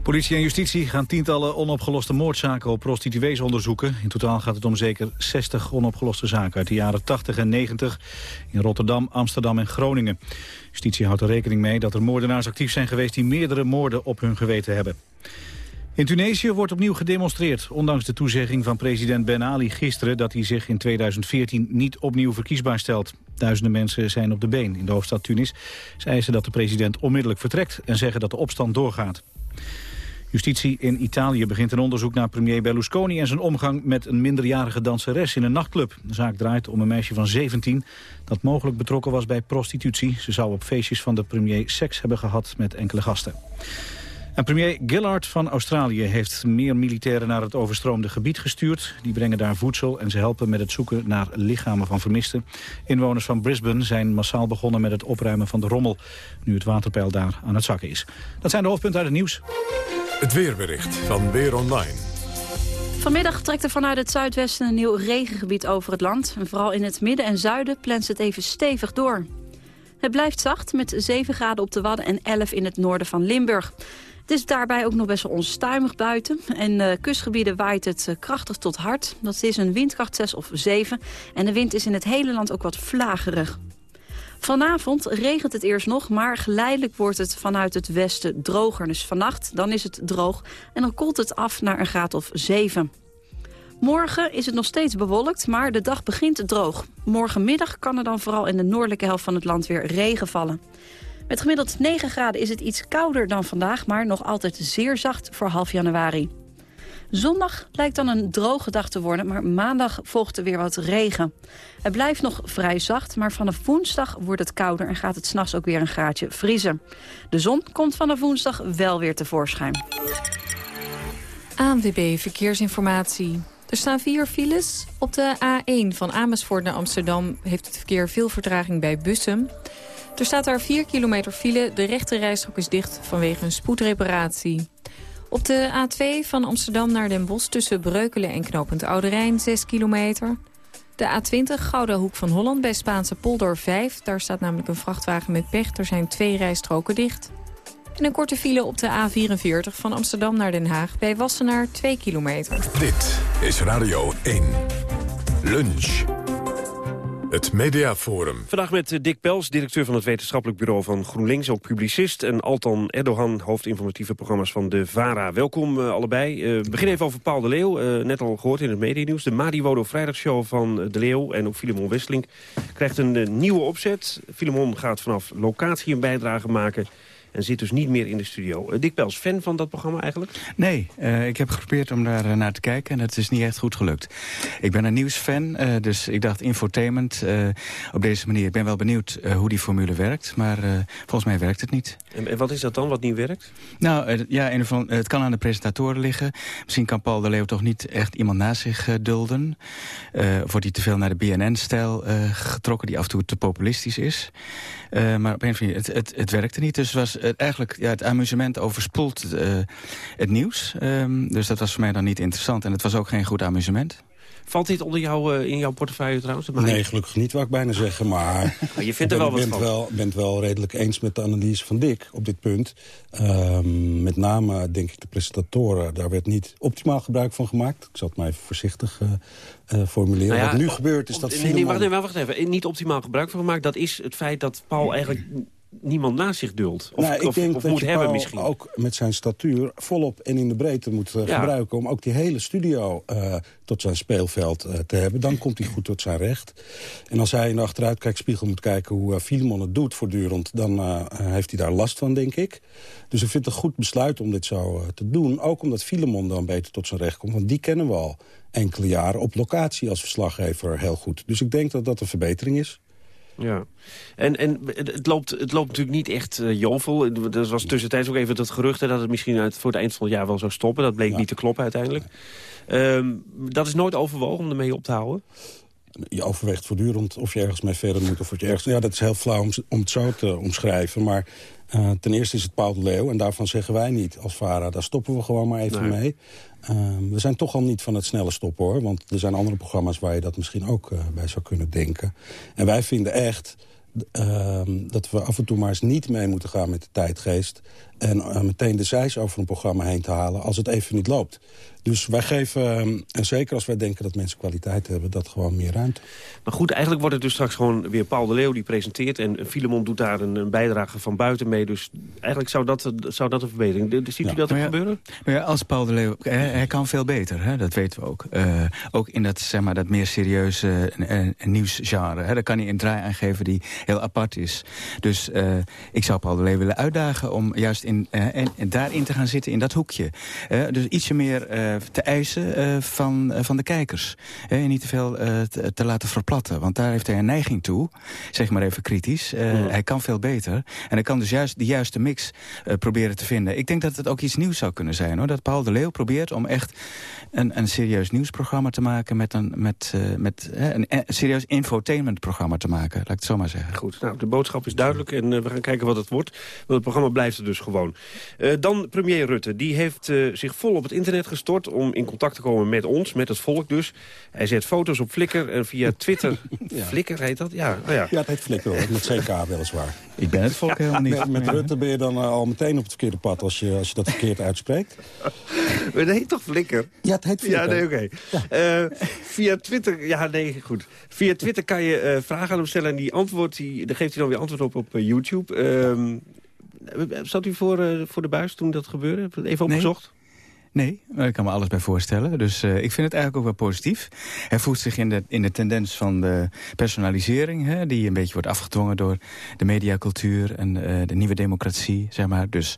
Politie en justitie gaan tientallen onopgeloste moordzaken op prostituees onderzoeken. In totaal gaat het om zeker 60 onopgeloste zaken uit de jaren 80 en 90 in Rotterdam, Amsterdam en Groningen. Justitie houdt er rekening mee dat er moordenaars actief zijn geweest die meerdere moorden op hun geweten hebben. In Tunesië wordt opnieuw gedemonstreerd, ondanks de toezegging van president Ben Ali gisteren dat hij zich in 2014 niet opnieuw verkiesbaar stelt. Duizenden mensen zijn op de been in de hoofdstad Tunis. Ze eisen dat de president onmiddellijk vertrekt en zeggen dat de opstand doorgaat. Justitie in Italië begint een onderzoek naar premier Berlusconi... en zijn omgang met een minderjarige danseres in een nachtclub. De zaak draait om een meisje van 17 dat mogelijk betrokken was bij prostitutie. Ze zou op feestjes van de premier seks hebben gehad met enkele gasten. En premier Gillard van Australië heeft meer militairen naar het overstroomde gebied gestuurd. Die brengen daar voedsel en ze helpen met het zoeken naar lichamen van vermisten. Inwoners van Brisbane zijn massaal begonnen met het opruimen van de rommel... nu het waterpeil daar aan het zakken is. Dat zijn de hoofdpunten uit het nieuws. Het weerbericht van Weer Online. Vanmiddag trekt er vanuit het zuidwesten een nieuw regengebied over het land. En vooral in het midden en zuiden plenst het even stevig door. Het blijft zacht met 7 graden op de Wadden en 11 in het noorden van Limburg. Het is daarbij ook nog best wel onstuimig buiten. En uh, kustgebieden waait het uh, krachtig tot hard. Dat is een windkracht 6 of 7. En de wind is in het hele land ook wat vlagerig. Vanavond regent het eerst nog, maar geleidelijk wordt het vanuit het westen droger. Dus vannacht, dan is het droog en dan koelt het af naar een graad of 7. Morgen is het nog steeds bewolkt, maar de dag begint droog. Morgenmiddag kan er dan vooral in de noordelijke helft van het land weer regen vallen. Met gemiddeld 9 graden is het iets kouder dan vandaag, maar nog altijd zeer zacht voor half januari. Zondag lijkt dan een droge dag te worden, maar maandag volgt er weer wat regen. Het blijft nog vrij zacht, maar vanaf woensdag wordt het kouder... en gaat het s'nachts ook weer een graadje vriezen. De zon komt vanaf woensdag wel weer tevoorschijn. ANWB Verkeersinformatie. Er staan vier files. Op de A1 van Amersfoort naar Amsterdam heeft het verkeer veel vertraging bij Bussum. Er staat daar 4 kilometer file. De rechte rijstrook is dicht vanwege een spoedreparatie. Op de A2 van Amsterdam naar Den Bosch tussen Breukelen en Knopend Oude Rijn 6 kilometer. De A20 Gouda Hoek van Holland bij Spaanse Polder 5. Daar staat namelijk een vrachtwagen met pech. Er zijn twee rijstroken dicht. En een korte file op de A44 van Amsterdam naar Den Haag bij Wassenaar 2 kilometer. Dit is Radio 1. Lunch. Het Mediaforum. Vandaag met eh, Dick Pels, directeur van het wetenschappelijk bureau van GroenLinks, ook publicist. En Altan Erdogan, hoofdinformatieve programma's van de VARA. Welkom uh, allebei. Uh, begin even over Paul de Leeuw, uh, net al gehoord in het medienieuws. De Madiwodo vrijdagshow van de Leeuw en ook Filemon Westeling krijgt een nieuwe opzet. Filemon gaat vanaf locatie een bijdrage maken en zit dus niet meer in de studio. Uh, Dick fan van dat programma eigenlijk? Nee, uh, ik heb geprobeerd om daar uh, naar te kijken en het is niet echt goed gelukt. Ik ben een nieuwsfan, dus ik dacht infotainment op deze manier. Ik ben wel benieuwd hoe die formule werkt, maar volgens mij werkt het niet. En, wat is dat dan, wat niet werkt? Nou, ja, in geval, het kan aan de presentatoren liggen. Misschien kan Paul de Leeuw toch niet echt iemand naast zich dulden. of wordt hij te veel naar de BNN-stijl getrokken, die af en toe te populistisch is. maar op een of andere het, het, het werkte niet, dus was het, eigenlijk ja, het amusement overspoelt uh, het nieuws. Um, dus dat was voor mij dan niet interessant. En het was ook geen goed amusement. Valt dit onder jou, uh, in jouw portefeuille trouwens? Nee, gelukkig niet, wou ik bijna zeggen. Maar, maar je vindt er wel wat bent van. Wel, bent wel redelijk eens met de analyse van Dick op dit punt. Um, met name, denk ik, de presentatoren. Daar werd niet optimaal gebruik van gemaakt. Ik zal het maar even voorzichtig uh, uh, formuleren. Nou ja, Wat nu gebeurt is dat... Nee, nee, wacht, nee, wacht even. Niet optimaal gebruik van gemaakt. Dat is het feit dat Paul eigenlijk niemand naast zich dult. Of, nou, ik of, denk of dat moet hebben Paul misschien. ook met zijn statuur volop en in de breedte moet uh, Ja. gebruiken... om ook die hele studio uh, tot zijn speelveld uh, te hebben. Dan komt hij goed tot zijn recht. En als hij in de achteruitkijkspiegel moet kijken hoe Filemon het doet voortdurend... dan heeft hij daar last van, denk ik. Dus ik vind het een goed besluit om dit zo te doen. Ook omdat Filemon dan beter tot zijn recht komt. Want die kennen we al enkele jaren op locatie als verslaggever heel goed. Dus ik denk dat dat een verbetering is. Ja, en, en het, loopt, het loopt natuurlijk niet echt uh, jovel. Er was tussentijds ook even het gerucht hè, dat het misschien uit, voor het eind van het jaar wel zou stoppen. Dat bleek ja. niet te kloppen uiteindelijk. Um, dat is nooit overwogen om ermee op te houden? Je overweegt voortdurend of je ergens mee verder moet of wat je ergens... Ja, dat is heel flauw om, om het zo te omschrijven, maar... Uh, ten eerste is het Paul de Leeuw en daarvan zeggen wij niet als VARA. Daar stoppen we gewoon maar even nee. mee. Uh, we zijn toch al niet van het snelle stoppen hoor. Want er zijn andere programma's waar je dat misschien ook uh, bij zou kunnen denken. En wij vinden echt uh, dat we af en toe maar eens niet mee moeten gaan met de tijdgeest. En uh, meteen de zeis over een programma heen te halen als het even niet loopt. Dus wij geven, en zeker als wij denken dat mensen kwaliteit hebben... dat gewoon meer ruimte. Maar goed, eigenlijk wordt het dus straks gewoon weer Paul de Leeuw die presenteert... en Filemon doet daar een, een bijdrage van buiten mee. Dus eigenlijk zou dat, zou dat een verbetering... De, ziet ja. u dat maar ja, gebeuren? Maar ja, als Paul de Leeuw... Hij, hij kan veel beter, hè, dat weten we ook. Uh, ook in dat, zeg maar, dat meer serieuze uh, nieuwsgenre. Hè, daar kan hij een draai aan geven die heel apart is. Dus uh, ik zou Paul de Leeuw willen uitdagen... om juist in, en, en daarin te gaan zitten, in dat hoekje. dus ietsje meer te eisen van, van de kijkers. en niet te veel te, te, laten verplatten. Want daar heeft hij een neiging toe. Zeg maar even kritisch. Mm. Hij kan veel beter. En hij kan dus juist die juiste mix proberen te vinden. Ik denk dat het ook iets nieuws zou kunnen zijn. hoor. Dat Paul de Leeuw probeert om echt een, een serieus nieuwsprogramma te maken. Met een, met, met, een, een serieus infotainmentprogramma te maken. Laat ik het zo maar zeggen. Goed, nou, de boodschap is duidelijk. En we gaan kijken wat het wordt. Want het programma blijft er dus gewoon. Dan premier Rutte. Die heeft zich vol op het internet gestort... om in contact te komen met ons, met het volk dus. Hij zet foto's op Flickr en via Twitter. ja. Flickr heet dat? Ja, oh ja. ja, het heet Flickr hoor, met CK weliswaar. Ik ben het volk helemaal niet. Met, met Rutte ben je dan uh, al meteen op het verkeerde pad als je, als je dat verkeerd uitspreekt. maar het heet toch Flickr? Ja, het heet Flickr. Ja, nee, oké. Okay. Ja. Uh, via Twitter, ja, nee, goed. Via Twitter kan je uh, vragen aan hem stellen en die antwoord, die, daar geeft hij dan weer antwoord op op YouTube. Um, zat u voor, voor de buis toen dat gebeurde? Even opgezocht? Nee. Ik kan me alles bij voorstellen. Dus uh, ik vind het eigenlijk ook wel positief. Hij voegt zich in de, in de tendens van de personalisering... Hè, die een beetje wordt afgedwongen door de mediacultuur... en uh, de nieuwe democratie, zeg maar. Dus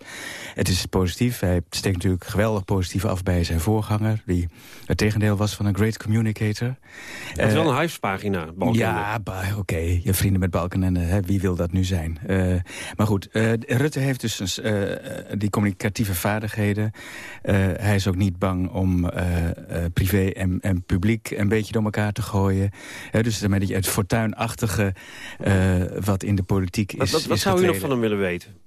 het is positief. Hij steekt natuurlijk geweldig positief af bij zijn voorganger... die het tegendeel was van een great communicator. Het is wel een huispagina, Ja, oké. Okay. Je vrienden met Balkenende, wie wil dat nu zijn? maar goed, Rutte heeft dus die communicatieve vaardigheden hij is ook niet bang om uh, uh, privé en, en, publiek een beetje door elkaar te gooien. He, dus het fortuinachtige uh, wat in de politiek is Wat, wat, wat is zou u nog van hem willen weten?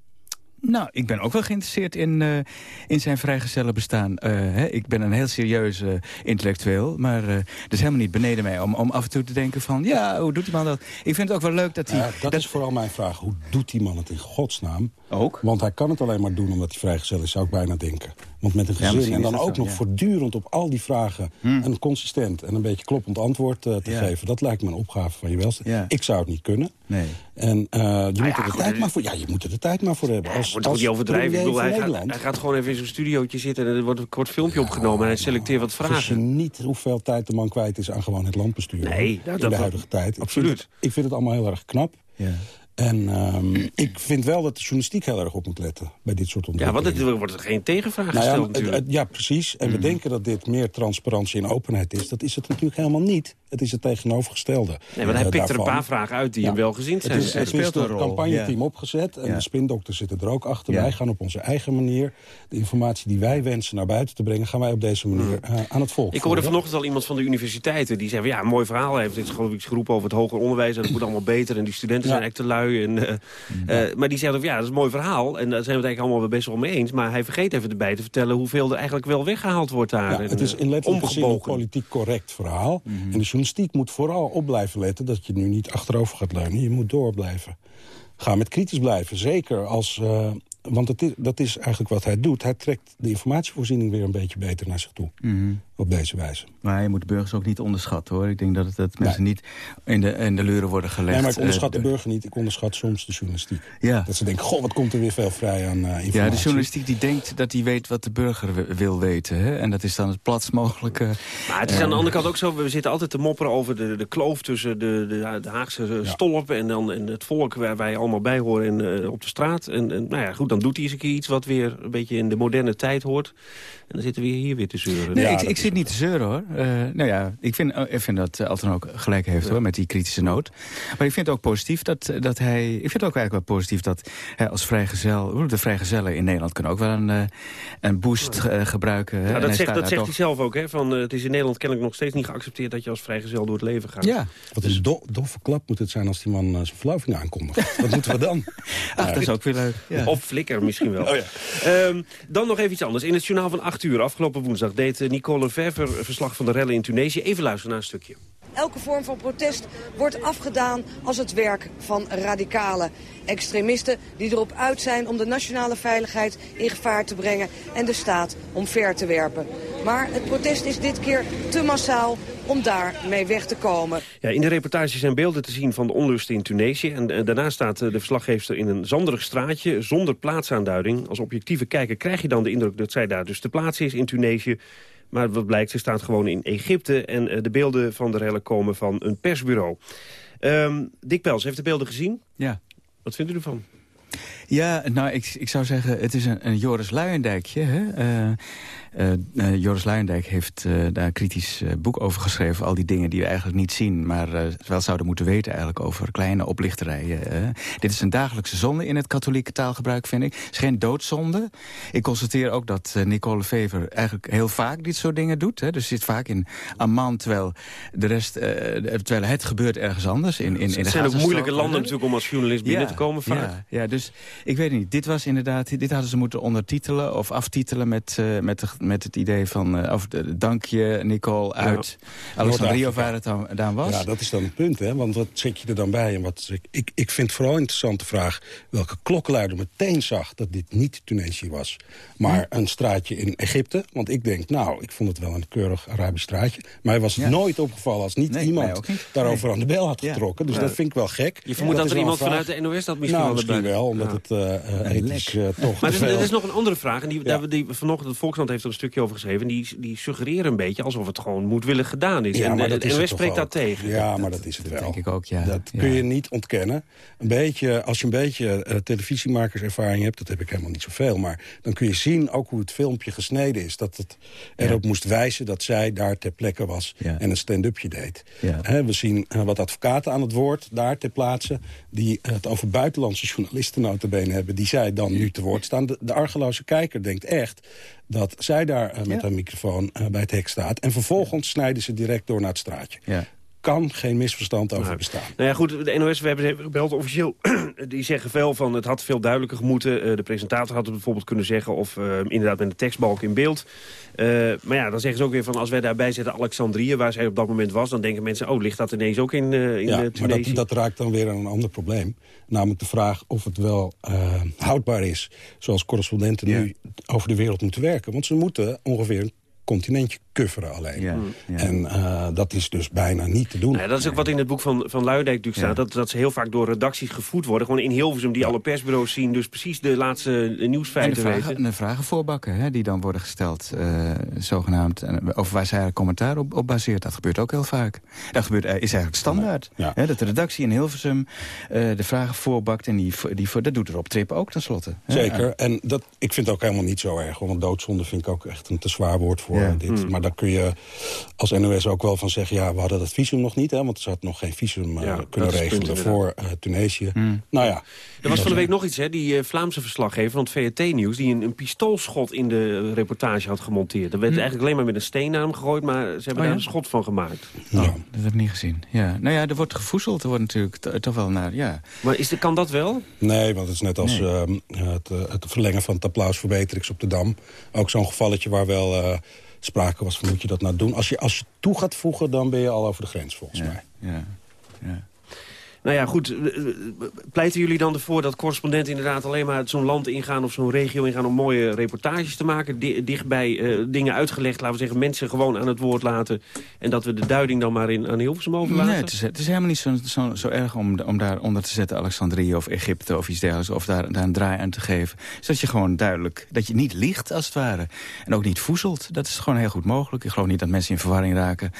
Nou, ik ben ook wel geïnteresseerd in, uh, in zijn vrijgezellen bestaan. Uh, hè, ik ben een heel serieuze uh, intellectueel, maar uh, het is helemaal niet beneden mij... Om, om af en toe te denken van, ja, hoe doet die man dat? Ik vind het ook wel leuk dat hij... Ja, dat, dat, is vooral mijn vraag. Hoe doet die man het in godsnaam? Ook? Want hij kan het alleen maar doen omdat hij vrijgezel is, zou ik bijna denken. Want met een gezin en dan ook zo, nog ja. voortdurend op al die vragen... een consistent en een beetje kloppend antwoord eh, te Ja. geven... dat lijkt me een opgave van je welste. Ik zou het niet kunnen. Nee. En eh, je, moet er de goed, tijd dat- maar voor, ja, je moet er de tijd maar voor hebben. Als, wordt als niet overdrijven. Ik premier bedoel, van hij, gaat, hij gaat gewoon even in zo'n studiootje zitten... en er wordt een kort filmpje opgenomen en hij selecteert wat Vergis je vragen. niet hoeveel tijd de man kwijt is aan gewoon het landbestuur. Nee, dat- in dat- de huidige tijd. Ik absoluut. vind, het, ik vind het allemaal heel erg knap. Ja. En ehm, ik vind wel dat de journalistiek heel erg op moet letten bij dit soort Ja, ontwikkelingen. want het er wordt er geen tegenvraag Nou ja, gesteld het- natuurlijk. het- ja, precies. En we denken dat dit meer transparantie en openheid is. Dat is het natuurlijk helemaal niet. Het is het tegenovergestelde. Nee, want hij eh, pikt er een paar vragen uit die Ja. hem wel gezien Het zijn. is, het is door het campagneteam ja. opgezet en Ja. de spindokters zitten er ook achter. Ja. Wij gaan op onze eigen manier de informatie die wij wensen naar buiten te brengen... gaan wij op deze manier eh, aan het volk Ik hoorde vanochtend al iemand van de universiteiten die zei... ja, een mooi verhaal. Hij heeft iets, geloof ik, iets geroepen over het hoger onderwijs... en dat moet allemaal beter en die studenten Ja. zijn echt te lui. En, eh, eh, maar die zei ook, ja, dat is een mooi verhaal. En daar zijn we het eigenlijk allemaal wel best wel mee eens. Maar hij vergeet even erbij te vertellen hoeveel er eigenlijk wel weggehaald wordt daar. Ja, En, het is in letterlijke zin een omgebogen. politiek correct verhaal. Mhm. En de journalistiek moet vooral op blijven letten... dat je nu niet achterover gaat leunen. Je moet door blijven. Ga met kritisch blijven. Zeker als... eh, want het is, dat is eigenlijk wat hij doet. Hij trekt de informatievoorziening weer een beetje beter naar zich toe. Mhm. Op deze wijze. Maar je moet de burgers ook niet onderschatten, hoor. Ik denk dat, het, dat mensen niet in de, in de luren worden gelegd. Nee, maar ik onderschat Eh, de burger niet. Ik onderschat soms de journalistiek. Ja. Dat ze denken, goh, wat komt er weer veel vrij aan eh, informatie. Ja, de journalistiek die denkt dat hij weet wat de burger wi- wil weten. Hè? En dat is dan het platst mogelijke... Maar het is eh, aan de andere kant ook zo, we zitten altijd te mopperen over de, de kloof tussen de, de, de Haagse eh, stolp en, dan, en het volk waar wij allemaal bij horen in, eh, op de straat. En, en nou ja, goed, dan doet hij eens een keer iets wat weer een beetje in de moderne tijd hoort. En dan zitten we hier weer te zeuren. Nee, Ja, ik, ik zit niet te zeuren hoor. Eh, nou ja, ik vind, eh, ik vind dat Alton ook gelijk heeft hoor, met die kritische noot. Maar ik vind het ook positief dat, dat hij... Ik vind het ook eigenlijk wel positief dat hij als vrijgezel... De vrijgezellen in Nederland kunnen ook wel een, een boost gebruiken. Ja, dat zegt, dat zegt hij zelf ook. Hè? Van, uh, het is in Nederland kennelijk nog steeds niet geaccepteerd... dat je als vrijgezel door het leven gaat. Ja. Wat een do doffe klap moet het zijn als die man uh, zijn verloving aankondigt. Wat moeten we dan? Ach, dat is ook weer leuk. Ja. Of flikker misschien wel. Oh, ja. um, dan nog even iets anders. In het journaal van 8 uur afgelopen woensdag... deed Nicole Verver verslag van de rellen in Tunesië. Even luisteren naar een stukje. Elke vorm van protest wordt afgedaan als het werk van radicalen. Extremisten die erop uit zijn om de nationale veiligheid in gevaar te brengen en de staat omver te werpen. Maar het protest is dit keer te massaal om daarmee weg te komen. Ja, in de reportage zijn beelden te zien van de onlusten in Tunesië. En, en daarna staat de verslaggever in een zanderig straatje zonder plaatsaanduiding. Als objectieve kijker krijg je dan de indruk dat zij daar dus te plaatsen is in Tunesië. Maar wat blijkt, ze staat gewoon in Egypte. En uh, de beelden van de rellen komen van een persbureau. Um, Dick Pels heeft de beelden gezien. Ja. Wat vindt u ervan? Ja, nou, ik, ik zou zeggen, het is een, een Joris Luijendijkje. Hè? Uh, Joris Luijendijk heeft daar een kritisch boek over geschreven. Al die dingen die we eigenlijk niet zien, maar wel zouden moeten weten eigenlijk over kleine oplichterijen. Dit is een dagelijkse zonde in het katholieke taalgebruik, vind ik. Het is geen doodzonde. Ik constateer ook dat Nicole Fever eigenlijk heel vaak dit soort dingen doet. Hè? Dus zit vaak in Amman, terwijl, de rest, terwijl het gebeurt ergens anders. In, in, in het zijn ook moeilijke landen natuurlijk om als journalist binnen ja, te komen vaak. Ja, ja, dus ik weet niet. Dit was inderdaad, dit hadden ze moeten ondertitelen of aftitelen met, uh, met, de, met het idee van uh, of dank je Nicole uit ja. Alexandria of waar het dan, dan, was. Ja, dat is dan het punt, hè? Want wat zet je er dan bij? En wat, ik, ik vind vooral een interessante vraag welke klokkenluider meteen zag dat dit niet Tunesië was. Maar hm. een straatje in Egypte. Want ik denk, nou, ik vond het wel een keurig Arabisch straatje. Maar hij was ja. nooit opgevallen als niet nee, iemand niet. daarover nee. aan de bel had getrokken. Dus dat vind ik wel gek. Je vermoedt dat, dat er iemand vanuit de NOS dat misschien nou, wel misschien wel, omdat het uh, ethisch uh, toch Maar er is, is nog een andere vraag. En die, ja. die, vanochtend, de Volkskrant heeft een stukje over geschreven. En die, die suggereren een beetje alsof het gewoon moedwillig gedaan is. Ja, en maar dat de NOS spreekt daar tegen. Ja, maar dat is het wel. denk ik ook, ja. Dat ja. kun je niet ontkennen. Een beetje, als je een beetje uh, televisiemakerservaring hebt... dat heb ik helemaal niet zoveel... maar dan kun je zien ook hoe het filmpje gesneden is. Dat het erop ja. moest wijzen dat zij daar ter plekke was... Ja. en een stand-upje deed. Ja. He, we zien uh, wat advocaten aan het woord daar ter plaatse... die het over buitenlandse journalisten notabene hebben... die zij dan nu te woord staan. De, de argeloze kijker denkt echt dat zij daar uh, met ja. een microfoon uh, bij het hek staat. En vervolgens ja. snijden ze direct door naar het straatje. Ja. Kan geen misverstand over bestaan. Nou ja, goed, de NOS, we hebben ze gebeld officieel. die zeggen veel van, het had veel duidelijker gemoeten. Uh, de presentator had het bijvoorbeeld kunnen zeggen... of uh, inderdaad met de tekstbalk in beeld. Uh, maar ja, dan zeggen ze ook weer van... als wij daarbij zetten Alexandrië, waar zij op dat moment was... dan denken mensen, oh, ligt dat ineens ook in, in ja, Tunesië? maar dat, dat, raakt dan weer aan een ander probleem. Namelijk de vraag of het wel houdbaar is... zoals correspondenten ja. nu over de wereld moeten werken. Want ze moeten ongeveer een continentje kufferen alleen. Ja, ja. En uh, dat is dus bijna niet te doen. Nou ja, dat is ook wat in het boek van, van Luidijk natuurlijk staat. Dat, dat ze heel vaak door redacties gevoed worden. Gewoon in Hilversum die alle persbureaus zien. Dus precies de laatste nieuwsfeiten en de vragen, weten. En de vragen voorbakken hè, die dan worden gesteld. Uh, zogenaamd. Over waar zij haar commentaar op, op baseert. Dat gebeurt ook heel vaak. Dat gebeurt, uh, is eigenlijk standaard. Hè, dat de redactie in Hilversum de vragen voorbakt. En die, die, dat doet er op trip ook tenslotte. Hè? Zeker. En dat, ik vind het ook helemaal niet zo erg. Want doodzonde vind ik ook echt een te zwaar woord voor dit. Hmm. Maar daar kun je als NOS ook wel van zeggen... ja, we hadden dat visum nog niet, hè, want ze had nog geen visum uh, ja, kunnen regelen voor uh, Tunesië. Mm. Nou ja. Er was van de week nog iets, hè, die uh, Vlaamse verslaggever van het VRT-nieuws... die een, een, pistoolschot in de reportage had gemonteerd. Er werd mm. eigenlijk alleen maar met een steen aan hem gegooid... maar ze hebben oh, daar ja? een schot van gemaakt. Oh, dat heb ik niet gezien. Ja. Nou ja, er wordt gevoezeld. Er wordt natuurlijk toch wel naar... Ja. Maar is de, kan dat wel? Nee, want het is net als nee. het, het, verlengen van het applaus voor Beatrix op de Dam. Ook zo'n gevalletje waar wel sprake was van moet je dat nou doen. Als je, als je toe gaat voegen, dan ben je al over de grens volgens ja, mij. Ja, ja. Nou ja, goed. Pleiten jullie dan ervoor dat correspondenten inderdaad alleen maar zo'n land ingaan... of zo'n regio ingaan om mooie reportages te maken? dichtbij uh, dingen uitgelegd, laten we zeggen, mensen gewoon aan het woord laten... en dat we de duiding dan maar in, aan Hilversum overlaten? Nee, het is, het is helemaal niet zo, zo, zo erg om, om daar onder te zetten... Alexandrië of Egypte of iets dergelijks, of daar, daar een draai aan te geven. Zodat je gewoon duidelijk, dat je niet liegt als het ware. En ook niet voezelt. Dat is gewoon heel goed mogelijk. Ik geloof niet dat mensen in verwarring raken.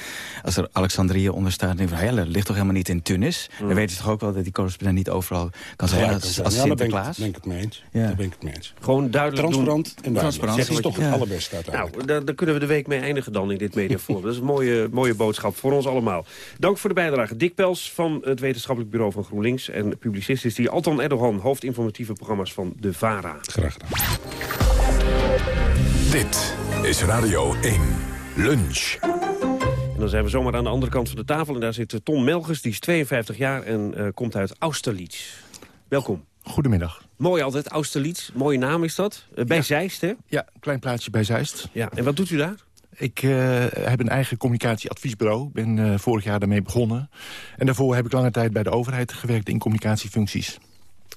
Als er Alexandrië onder staat, denk ik van... dat ligt toch helemaal niet in Tunis? Mm. Dan weten ze toch ook wel dat die correspondent niet overal kan zijn ja, als, als ja, Sinterklaas? Daar ben ik het mee eens. Ja. Daar ben ik het mee eens. Gewoon duidelijk Transparant doen. en duidelijk. Transparant. Dat is toch het allerbeste uiteindelijk. Nou, daar, daar, kunnen we de week mee eindigen dan in dit mediaforum. dat is een mooie, mooie boodschap voor ons allemaal. Dank voor de bijdrage. Dick Pels van het wetenschappelijk bureau van GroenLinks... en publicist is die Altan Erdogan, hoofdinformatieve programma's van de VARA. Graag gedaan. Dit is Radio 1. Lunch. En dan zijn we zomaar aan de andere kant van de tafel. En daar zit Ton Melgers, die is 52 jaar en uh, komt uit Austerlitz. Welkom. Goedemiddag. Mooi altijd, Austerlitz. Mooie naam is dat. Uh, bij ja. Zeist, hè? Ja, klein plaatsje bij Zeist. Ja, en wat doet u daar? Ik uh, heb een eigen communicatieadviesbureau. Ik ben vorig jaar daarmee begonnen. En daarvoor heb ik lange tijd bij de overheid gewerkt in communicatiefuncties.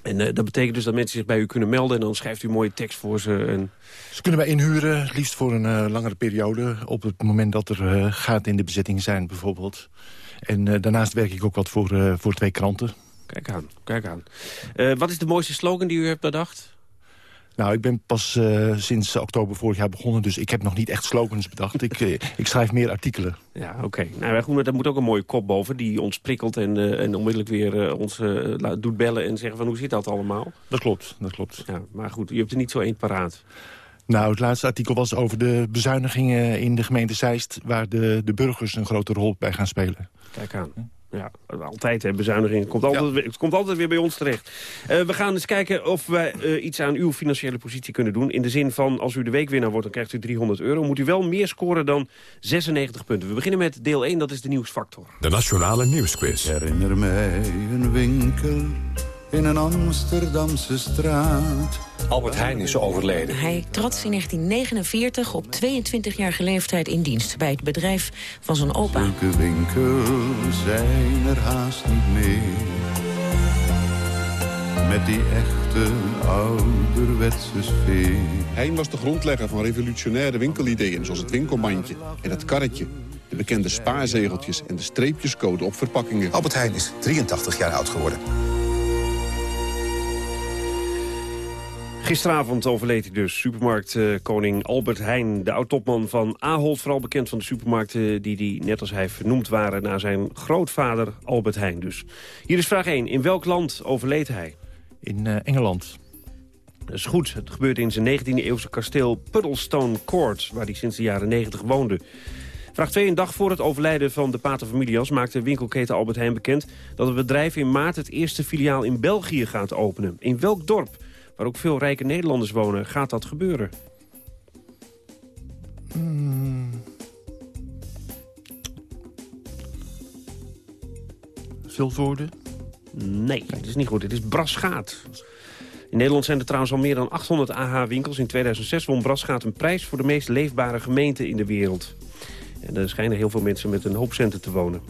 En uh, dat betekent dus dat mensen zich bij u kunnen melden... en dan schrijft u een mooie tekst voor ze. En... Ze kunnen wij inhuren, liefst voor een uh, langere periode... op het moment dat er uh, gaten in de bezetting zijn, bijvoorbeeld. En daarnaast werk ik ook wat voor, voor twee kranten. Kijk aan, kijk aan. wat is de mooiste slogan die u hebt bedacht? Nou, ik ben pas uh, sinds oktober vorig jaar begonnen... dus ik heb nog niet echt slogans bedacht. ik, uh, ik schrijf meer artikelen. Ja, oké. Okay. Nou, daar moet ook een mooie kop boven... die ons prikkelt en, uh, en onmiddellijk weer ons doet bellen... en zeggen van hoe zit dat allemaal? Dat klopt, dat klopt. Ja, maar goed, je hebt er niet zo één paraat. Nou, het laatste artikel was over de bezuinigingen in de gemeente Zeist... waar de, de burgers een grote rol bij gaan spelen. Kijk aan. Ja, altijd, hè, bezuiniging. Komt altijd, ja. Het komt altijd weer bij ons terecht. Uh, we gaan eens kijken of wij uh, iets aan uw financiële positie kunnen doen. In de zin van, als u de weekwinnaar wordt, dan krijgt u 300 euro. Moet u wel meer scoren dan 96 punten. We beginnen met deel 1, dat is de nieuwsfactor. De Nationale Nieuwsquiz. Herinner mij een winkel in een Amsterdamse straat. Albert Heijn is overleden. Hij trad in 1949 op 22-jarige leeftijd in dienst... bij het bedrijf van zijn opa. Zulke winkels zijn er haast niet meer. Met die echte ouderwetse sfeer. Heijn was de grondlegger van revolutionaire winkelideeën... zoals het winkelmandje en het karretje. De bekende spaarzegeltjes en de streepjescode op verpakkingen. Albert Heijn is 83 jaar oud geworden. Gisteravond overleed hij dus, supermarktkoning Albert Heijn. De oud-topman van Ahold, vooral bekend van de supermarkten... die, die net als hij vernoemd waren naar zijn grootvader Albert Heijn dus. Hier is vraag 1. In welk land overleed hij? In uh, Engeland. Dat is goed. Het gebeurde in zijn 19e-eeuwse kasteel Puddlestone Court... waar hij sinds de jaren 90 woonde. Vraag 2. Een dag voor het overlijden van de pater Familias... maakte winkelketen Albert Heijn bekend... dat het bedrijf in maart het eerste filiaal in België gaat openen. In welk dorp? Waar ook veel rijke Nederlanders wonen, gaat dat gebeuren? Hmm. Vilvoorde? Nee, het is niet goed. Het is Brasgaat. In Nederland zijn er trouwens al meer dan 800 AH-winkels. In 2006 won Brasgaat een prijs voor de meest leefbare gemeente in de wereld. En er schijnen heel veel mensen met een hoop centen te wonen.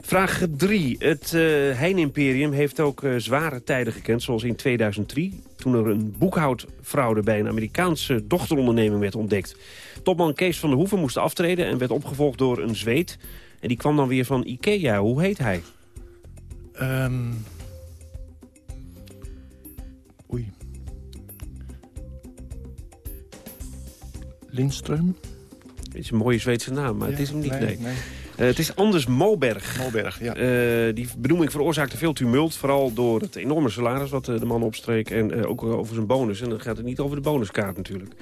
Vraag 3. Het uh, Heijn-imperium heeft ook uh, zware tijden gekend, zoals in 2003... toen er een boekhoudfraude bij een Amerikaanse dochteronderneming werd ontdekt. Topman Kees van der Hoeven moest aftreden en werd opgevolgd door een zweet. En die kwam dan weer van Ikea. Hoe heet hij? Um... Oei. Lindström? Het is een mooie Zweedse naam, maar het is hem niet. Nee, nee. Uh, het is Anders Moberg. Moberg, ja. Uh, die benoeming veroorzaakte veel tumult. Vooral door het enorme salaris wat uh, de man opstreek. En ook over zijn bonus. En dan gaat het niet over de bonuskaart natuurlijk.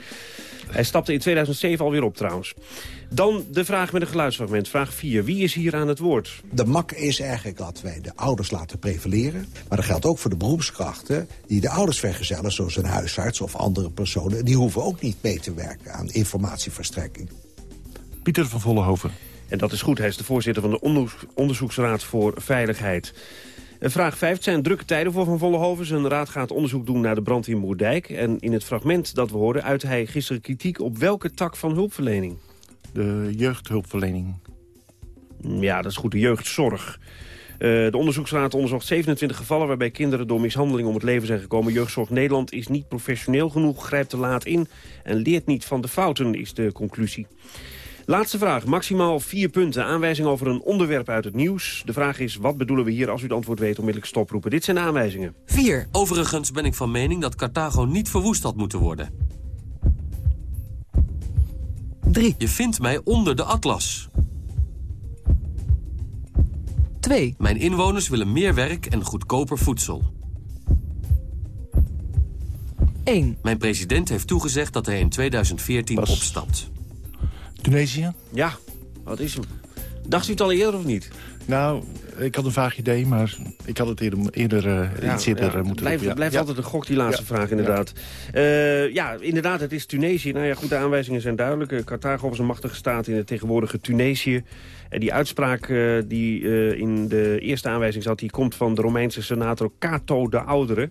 Hij stapte in 2007 alweer op trouwens. Dan de vraag met een geluidsfragment. Vraag 4. Wie is hier aan het woord? De mak is eigenlijk dat wij de ouders laten prevaleren. Maar dat geldt ook voor de beroepskrachten die de ouders vergezellen... zoals een huisarts of andere personen. Die hoeven ook niet mee te werken aan informatieverstrekking. Pieter van Vollenhoven. En dat is goed. Hij is de voorzitter van de Onderzoeksraad voor Veiligheid. Vraag 5. Het zijn drukke tijden voor Van Vollenhoven. Zijn raad gaat onderzoek doen naar de brand in Moerdijk. En in het fragment dat we hoorden uit hij gisteren kritiek... op welke tak van hulpverlening? De jeugdhulpverlening. Ja, dat is goed. De jeugdzorg. Uh, de onderzoeksraad onderzocht 27 gevallen waarbij kinderen door mishandeling om het leven zijn gekomen. Jeugdzorg Nederland is niet professioneel genoeg, grijpt te laat in en leert niet van de fouten, is de conclusie. Laatste vraag, maximaal vier punten. Aanwijzing over een onderwerp uit het nieuws. De vraag is, wat bedoelen we hier als u het antwoord weet onmiddellijk stoproepen. Dit zijn de aanwijzingen. 4. Overigens ben ik van mening dat Carthago niet verwoest had moeten worden. 3. Je vindt mij onder de atlas. 2. Mijn inwoners willen meer werk en goedkoper voedsel. 1. Mijn president heeft toegezegd dat hij in 2014 opstapt. Tunesië? Ja, wat is hem? Dacht u het al eerder of niet? Nou, ik had een vaag idee, maar ik had het eerder, eerder uh, iets eerder ja, moeten blijft, doen. blijft altijd een gok, die laatste vraag, inderdaad. Ja. Uh, ja, inderdaad, het is Tunesië. Nou ja, goed, de aanwijzingen zijn duidelijk. Carthago was een machtige staat in het tegenwoordige Tunesië. En die uitspraak die in de eerste aanwijzing zat... die komt van de Romeinse senator Cato de Oudere...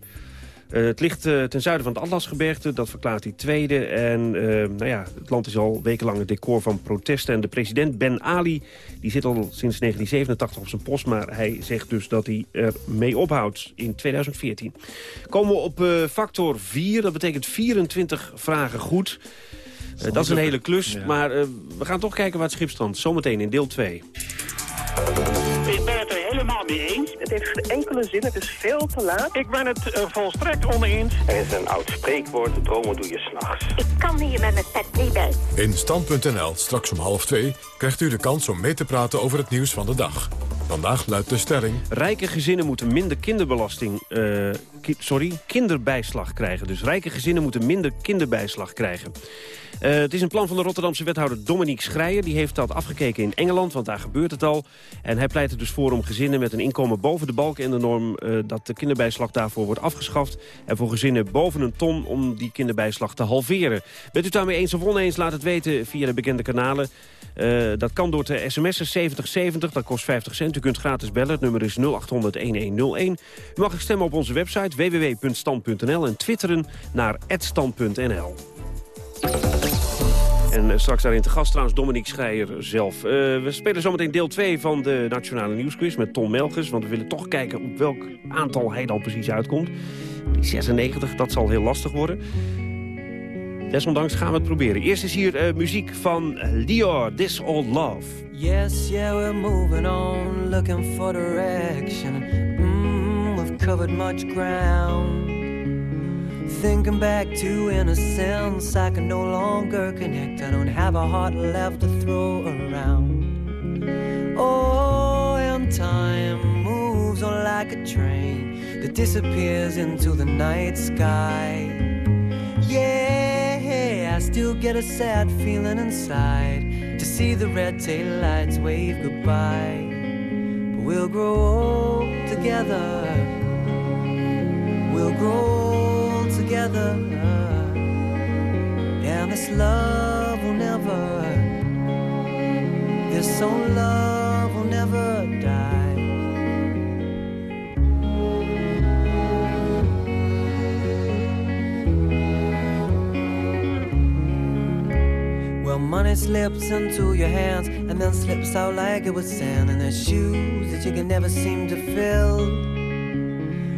Uh, het ligt uh, ten zuiden van het Atlasgebergte, dat verklaart hij tweede. En uh, nou ja, het land is al wekenlang het decor van protesten. En de president Ben Ali die zit al sinds 1987 op zijn post... maar hij zegt dus dat hij er mee ophoudt in 2014. Komen we op factor 4, dat betekent 24 vragen goed... dat is een hele klus, ja. maar we gaan toch kijken waar het schip strandt. Zometeen in deel 2 helemaal mee eens. Het heeft geen enkele zin, het is veel te laat. Ik ben het uh, volstrekt oneens. Er is een oud spreekwoord, dromen doe je s'nachts. Ik kan hier met mijn pet niet bij. In Stand.nl, straks om half twee, krijgt u de kans om mee te praten over het nieuws van de dag. Vandaag luidt de stelling... Rijke gezinnen moeten minder kinderbelasting... Uh, ki sorry, kinderbijslag krijgen. Dus rijke gezinnen moeten minder kinderbijslag krijgen. Uh, het is een plan van de Rotterdamse wethouder Dominique Schreier. Die heeft dat afgekeken in Engeland, want daar gebeurt het al. En hij pleit er dus voor om gezinnen met een inkomen boven de balk en de norm... Uh, dat de kinderbijslag daarvoor wordt afgeschaft. En voor gezinnen boven een ton om die kinderbijslag te halveren. Bent u daarmee eens of oneens, laat het weten via de bekende kanalen. Uh, dat kan door te sms'en 7070, dat kost 50 cent. U kunt gratis bellen, het nummer is 0800-1101. U mag stemmen op onze website www.stand.nl en twitteren naar @stand.nl. En straks daarin te gast trouwens Dominique Schreier zelf. Uh, we spelen zometeen deel 2 van de Nationale Nieuwsquiz met Tom Melgers. Want we willen toch kijken op welk aantal hij dan precies uitkomt. Die 96, dat zal heel lastig worden. Desondanks gaan we het proberen. Eerst is hier uh, muziek van Lior, This Old Love. Yes, yeah, we're moving on, looking for direction. Mm, we've covered much ground. Thinking back to innocence, I can no longer connect. I don't have a heart left to throw around. Oh, and time moves on like a train that disappears into the night sky. Yeah, I still get a sad feeling inside to see the red tail lights wave goodbye. But we'll grow old together. We'll grow together. and this love will never, this old love will never die. Well, money slips into your hands and then slips out like it was sand, and there's shoes that you can never seem to fill.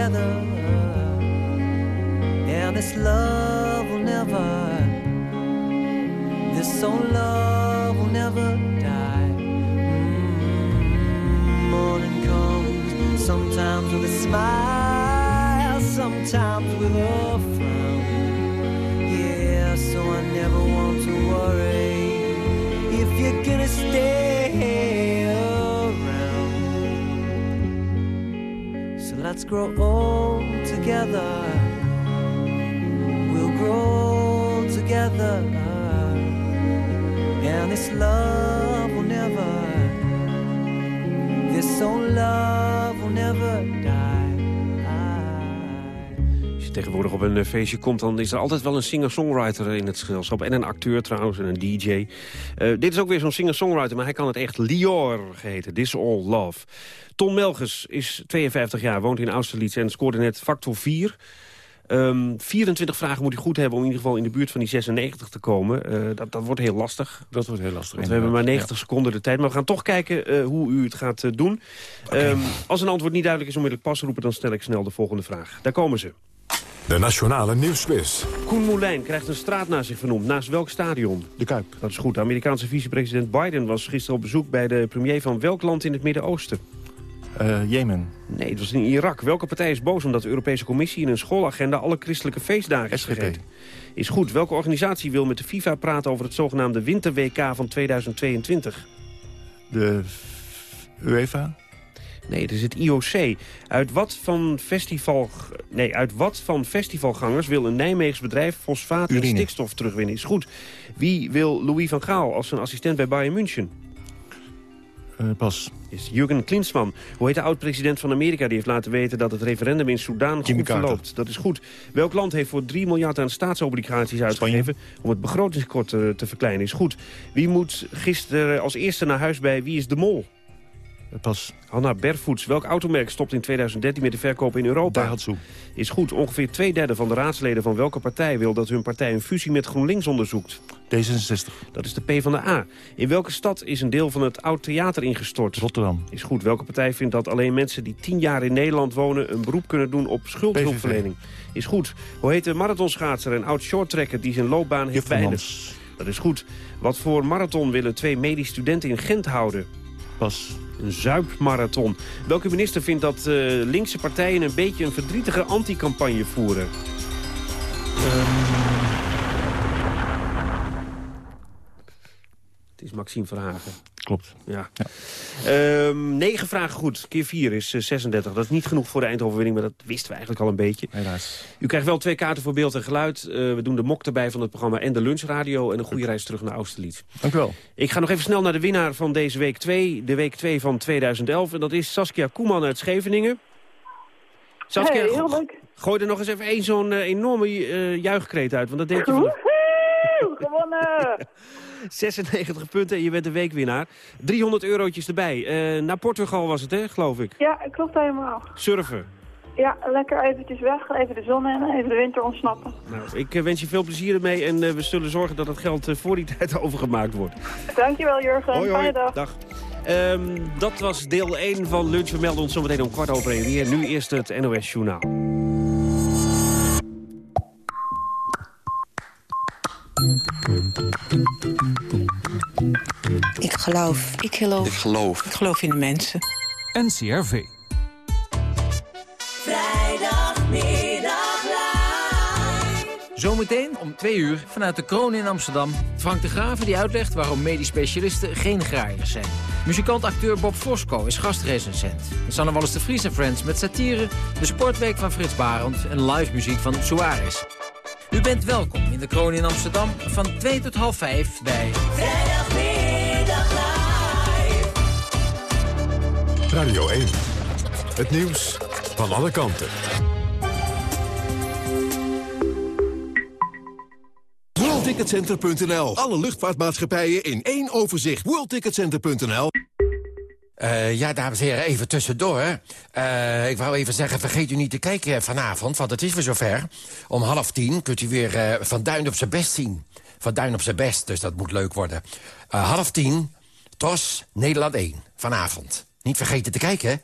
together. And this love will never, this old love will never die. Mm, morning comes sometimes with a smile, sometimes with a let's grow old together. We'll grow together. And this love will never, this old love je tegenwoordig op een eh, feestje komt... dan is er altijd wel een singer-songwriter in het gezelschap. En een acteur trouwens, en een DJ. Eh, dit is ook weer zo'n singer-songwriter, maar hij kan het echt Lior geheten. This All Love. Ton Melges is 52 jaar, woont in Austerlitz en scoorde net factor 4... Ehm 24 vragen moet hij goed hebben om in ieder geval in de buurt van die 96 te komen. Eh, dat, dat wordt heel lastig. Dat wordt heel lastig. Want we hebben maar 90 seconden de tijd. Maar we gaan toch kijken eh, hoe u het gaat eh, doen. Ehm, als een antwoord niet duidelijk is onmiddellijk pas roepen... dan stel ik snel de volgende vraag. Daar komen ze. De Nationale Nieuwsquiz. Koen Moulijn krijgt een straat naast zich vernoemd. Naast welk stadion? De Kuip. Dat is goed. De Amerikaanse vicepresident Biden was gisteren op bezoek... bij de premier van welk land in het Midden-Oosten? Eh, Jemen. Nee, het was in Irak. Welke partij is boos omdat de Europese Commissie in een schoolagenda alle christelijke feestdagen is SGP. vergeten? Is goed. Welke organisatie wil met de FIFA praten over het zogenaamde Winter-WK van 2022? De UEFA. Nee, het is het IOC. Uit wat van, festival, nee, uit wat van festivalgangers wil een Nijmeegs bedrijf fosfaat en stikstof terugwinnen? Is goed. Wie wil Louis van Gaal als zijn assistent bij Bayern München? Eh, pas. Is Jurgen Klinsmann. Hoe heet de oud-president van Amerika? Die heeft laten weten dat het referendum in Soedan goed verloopt. Dat is goed. Welk land heeft voor 3 miljard aan staatsobligaties uitgegeven... om het begrotingskort te, te verkleinen? Is goed. Wie moet gisteren als eerste naar huis bij Wie is de Mol? Pas. Hanna Berfoots. Welk automerk stopt in 2013 met de verkoop in Europa? Daihatsu. Is goed. Ongeveer twee derde van de raadsleden van welke partij wil dat hun partij een fusie met GroenLinks onderzoekt? D66. Dat is de P van de A. In welke stad is een deel van het oud theater ingestort? Rotterdam. Is goed. Welke partij vindt dat alleen mensen die tien jaar in Nederland wonen... een beroep kunnen doen op schuldhulpverlening? Is goed. Hoe heet de marathonschaatser en oud shorttrekker die zijn loopbaan heeft beëindigd? Dat is goed. Wat voor marathon willen twee medisch studenten in Gent houden? Pas. Een zuipmarathon. Welke minister vindt dat eh, linkse partijen een beetje een verdrietige anticampagne voeren? Het is Maxime Verhagen. Klopt. Ja. Ehm, negen vragen goed. Keer vier is eh, 36. Dat is niet genoeg voor de eindoverwinning, maar dat wisten we eigenlijk al een beetje. Helaas. U krijgt wel twee kaarten voor beeld en geluid. Eh, we doen de mok erbij van het programma en de lunchradio. En een goede reis terug naar Austerlitz. Dank u wel. Ik ga nog even snel naar de winnaar van deze week 2. De week 2 van 2011. En dat is Saskia Koeman uit Scheveningen. Saskia, Hey, go- leuk. gooi er nog eens even één zo'n eh, enorme eh, juichkreet uit. Want dat deed je van Woehoe, gewonnen! 96 punten en je bent de weekwinnaar. 300 eurotjes erbij. Eh, naar Portugal was het, hè, geloof ik. Ja, klopt helemaal. Surfen. Ja, lekker eventjes weg, even de zon in, even de winter ontsnappen. Nou, ik eh, wens je veel plezier ermee en eh, we zullen zorgen dat het geld voor die tijd overgemaakt wordt. Dankjewel Jurgen, Hoi, hoi. fijne dag. Dag. Ehm, dat was deel 1 van Lunch. We melden ons zometeen om kwart over één weer. Nu eerst het NOS Journaal. Ik geloof. Ik geloof. Ik geloof. Ik geloof in de mensen. NCRV. Vrijdagmiddag live. Zometeen om twee uur vanuit de kroon in Amsterdam. Frank de Graven die uitlegt waarom medisch specialisten geen graaiers zijn. Muzikant-acteur Bob Fosco is gastrecensent. Sanne Wallis de Vries en Friends met satire, de sportweek van Frits Barend en live muziek van Suarez. U bent welkom in de kroon in Amsterdam van 2 tot half 5 bij... Vrijdagmiddag live. Radio 1. Het nieuws van alle kanten. WorldTicketCenter.nl. Alle luchtvaartmaatschappijen in één overzicht. WorldTicketCenter.nl. Uh, ja, dames en heren, even tussendoor. Uh, ik wou even zeggen, vergeet u niet te kijken vanavond, want het is weer zover. Om half tien kunt u weer uh, Van Duin op zijn best zien. Van Duin op zijn best, dus dat moet leuk worden. half tien, TOS, Nederland 1, vanavond. Niet vergeten te kijken, hè?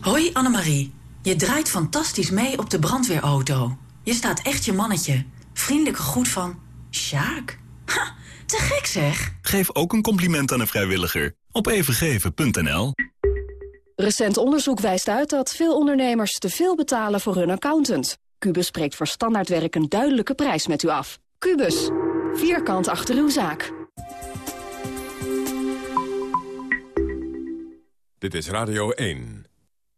Hoi Annemarie, je draait fantastisch mee op de brandweerauto. Je staat echt je mannetje. Vriendelijke groet van Sjaak. Ha, te gek zeg. Geef ook een compliment aan een vrijwilliger op evengeven.nl. Recent onderzoek wijst uit dat veel ondernemers te veel betalen voor hun accountant. Cubus spreekt voor standaardwerk een duidelijke prijs met u af. Cubus, vierkant achter uw zaak. Dit is Radio 1.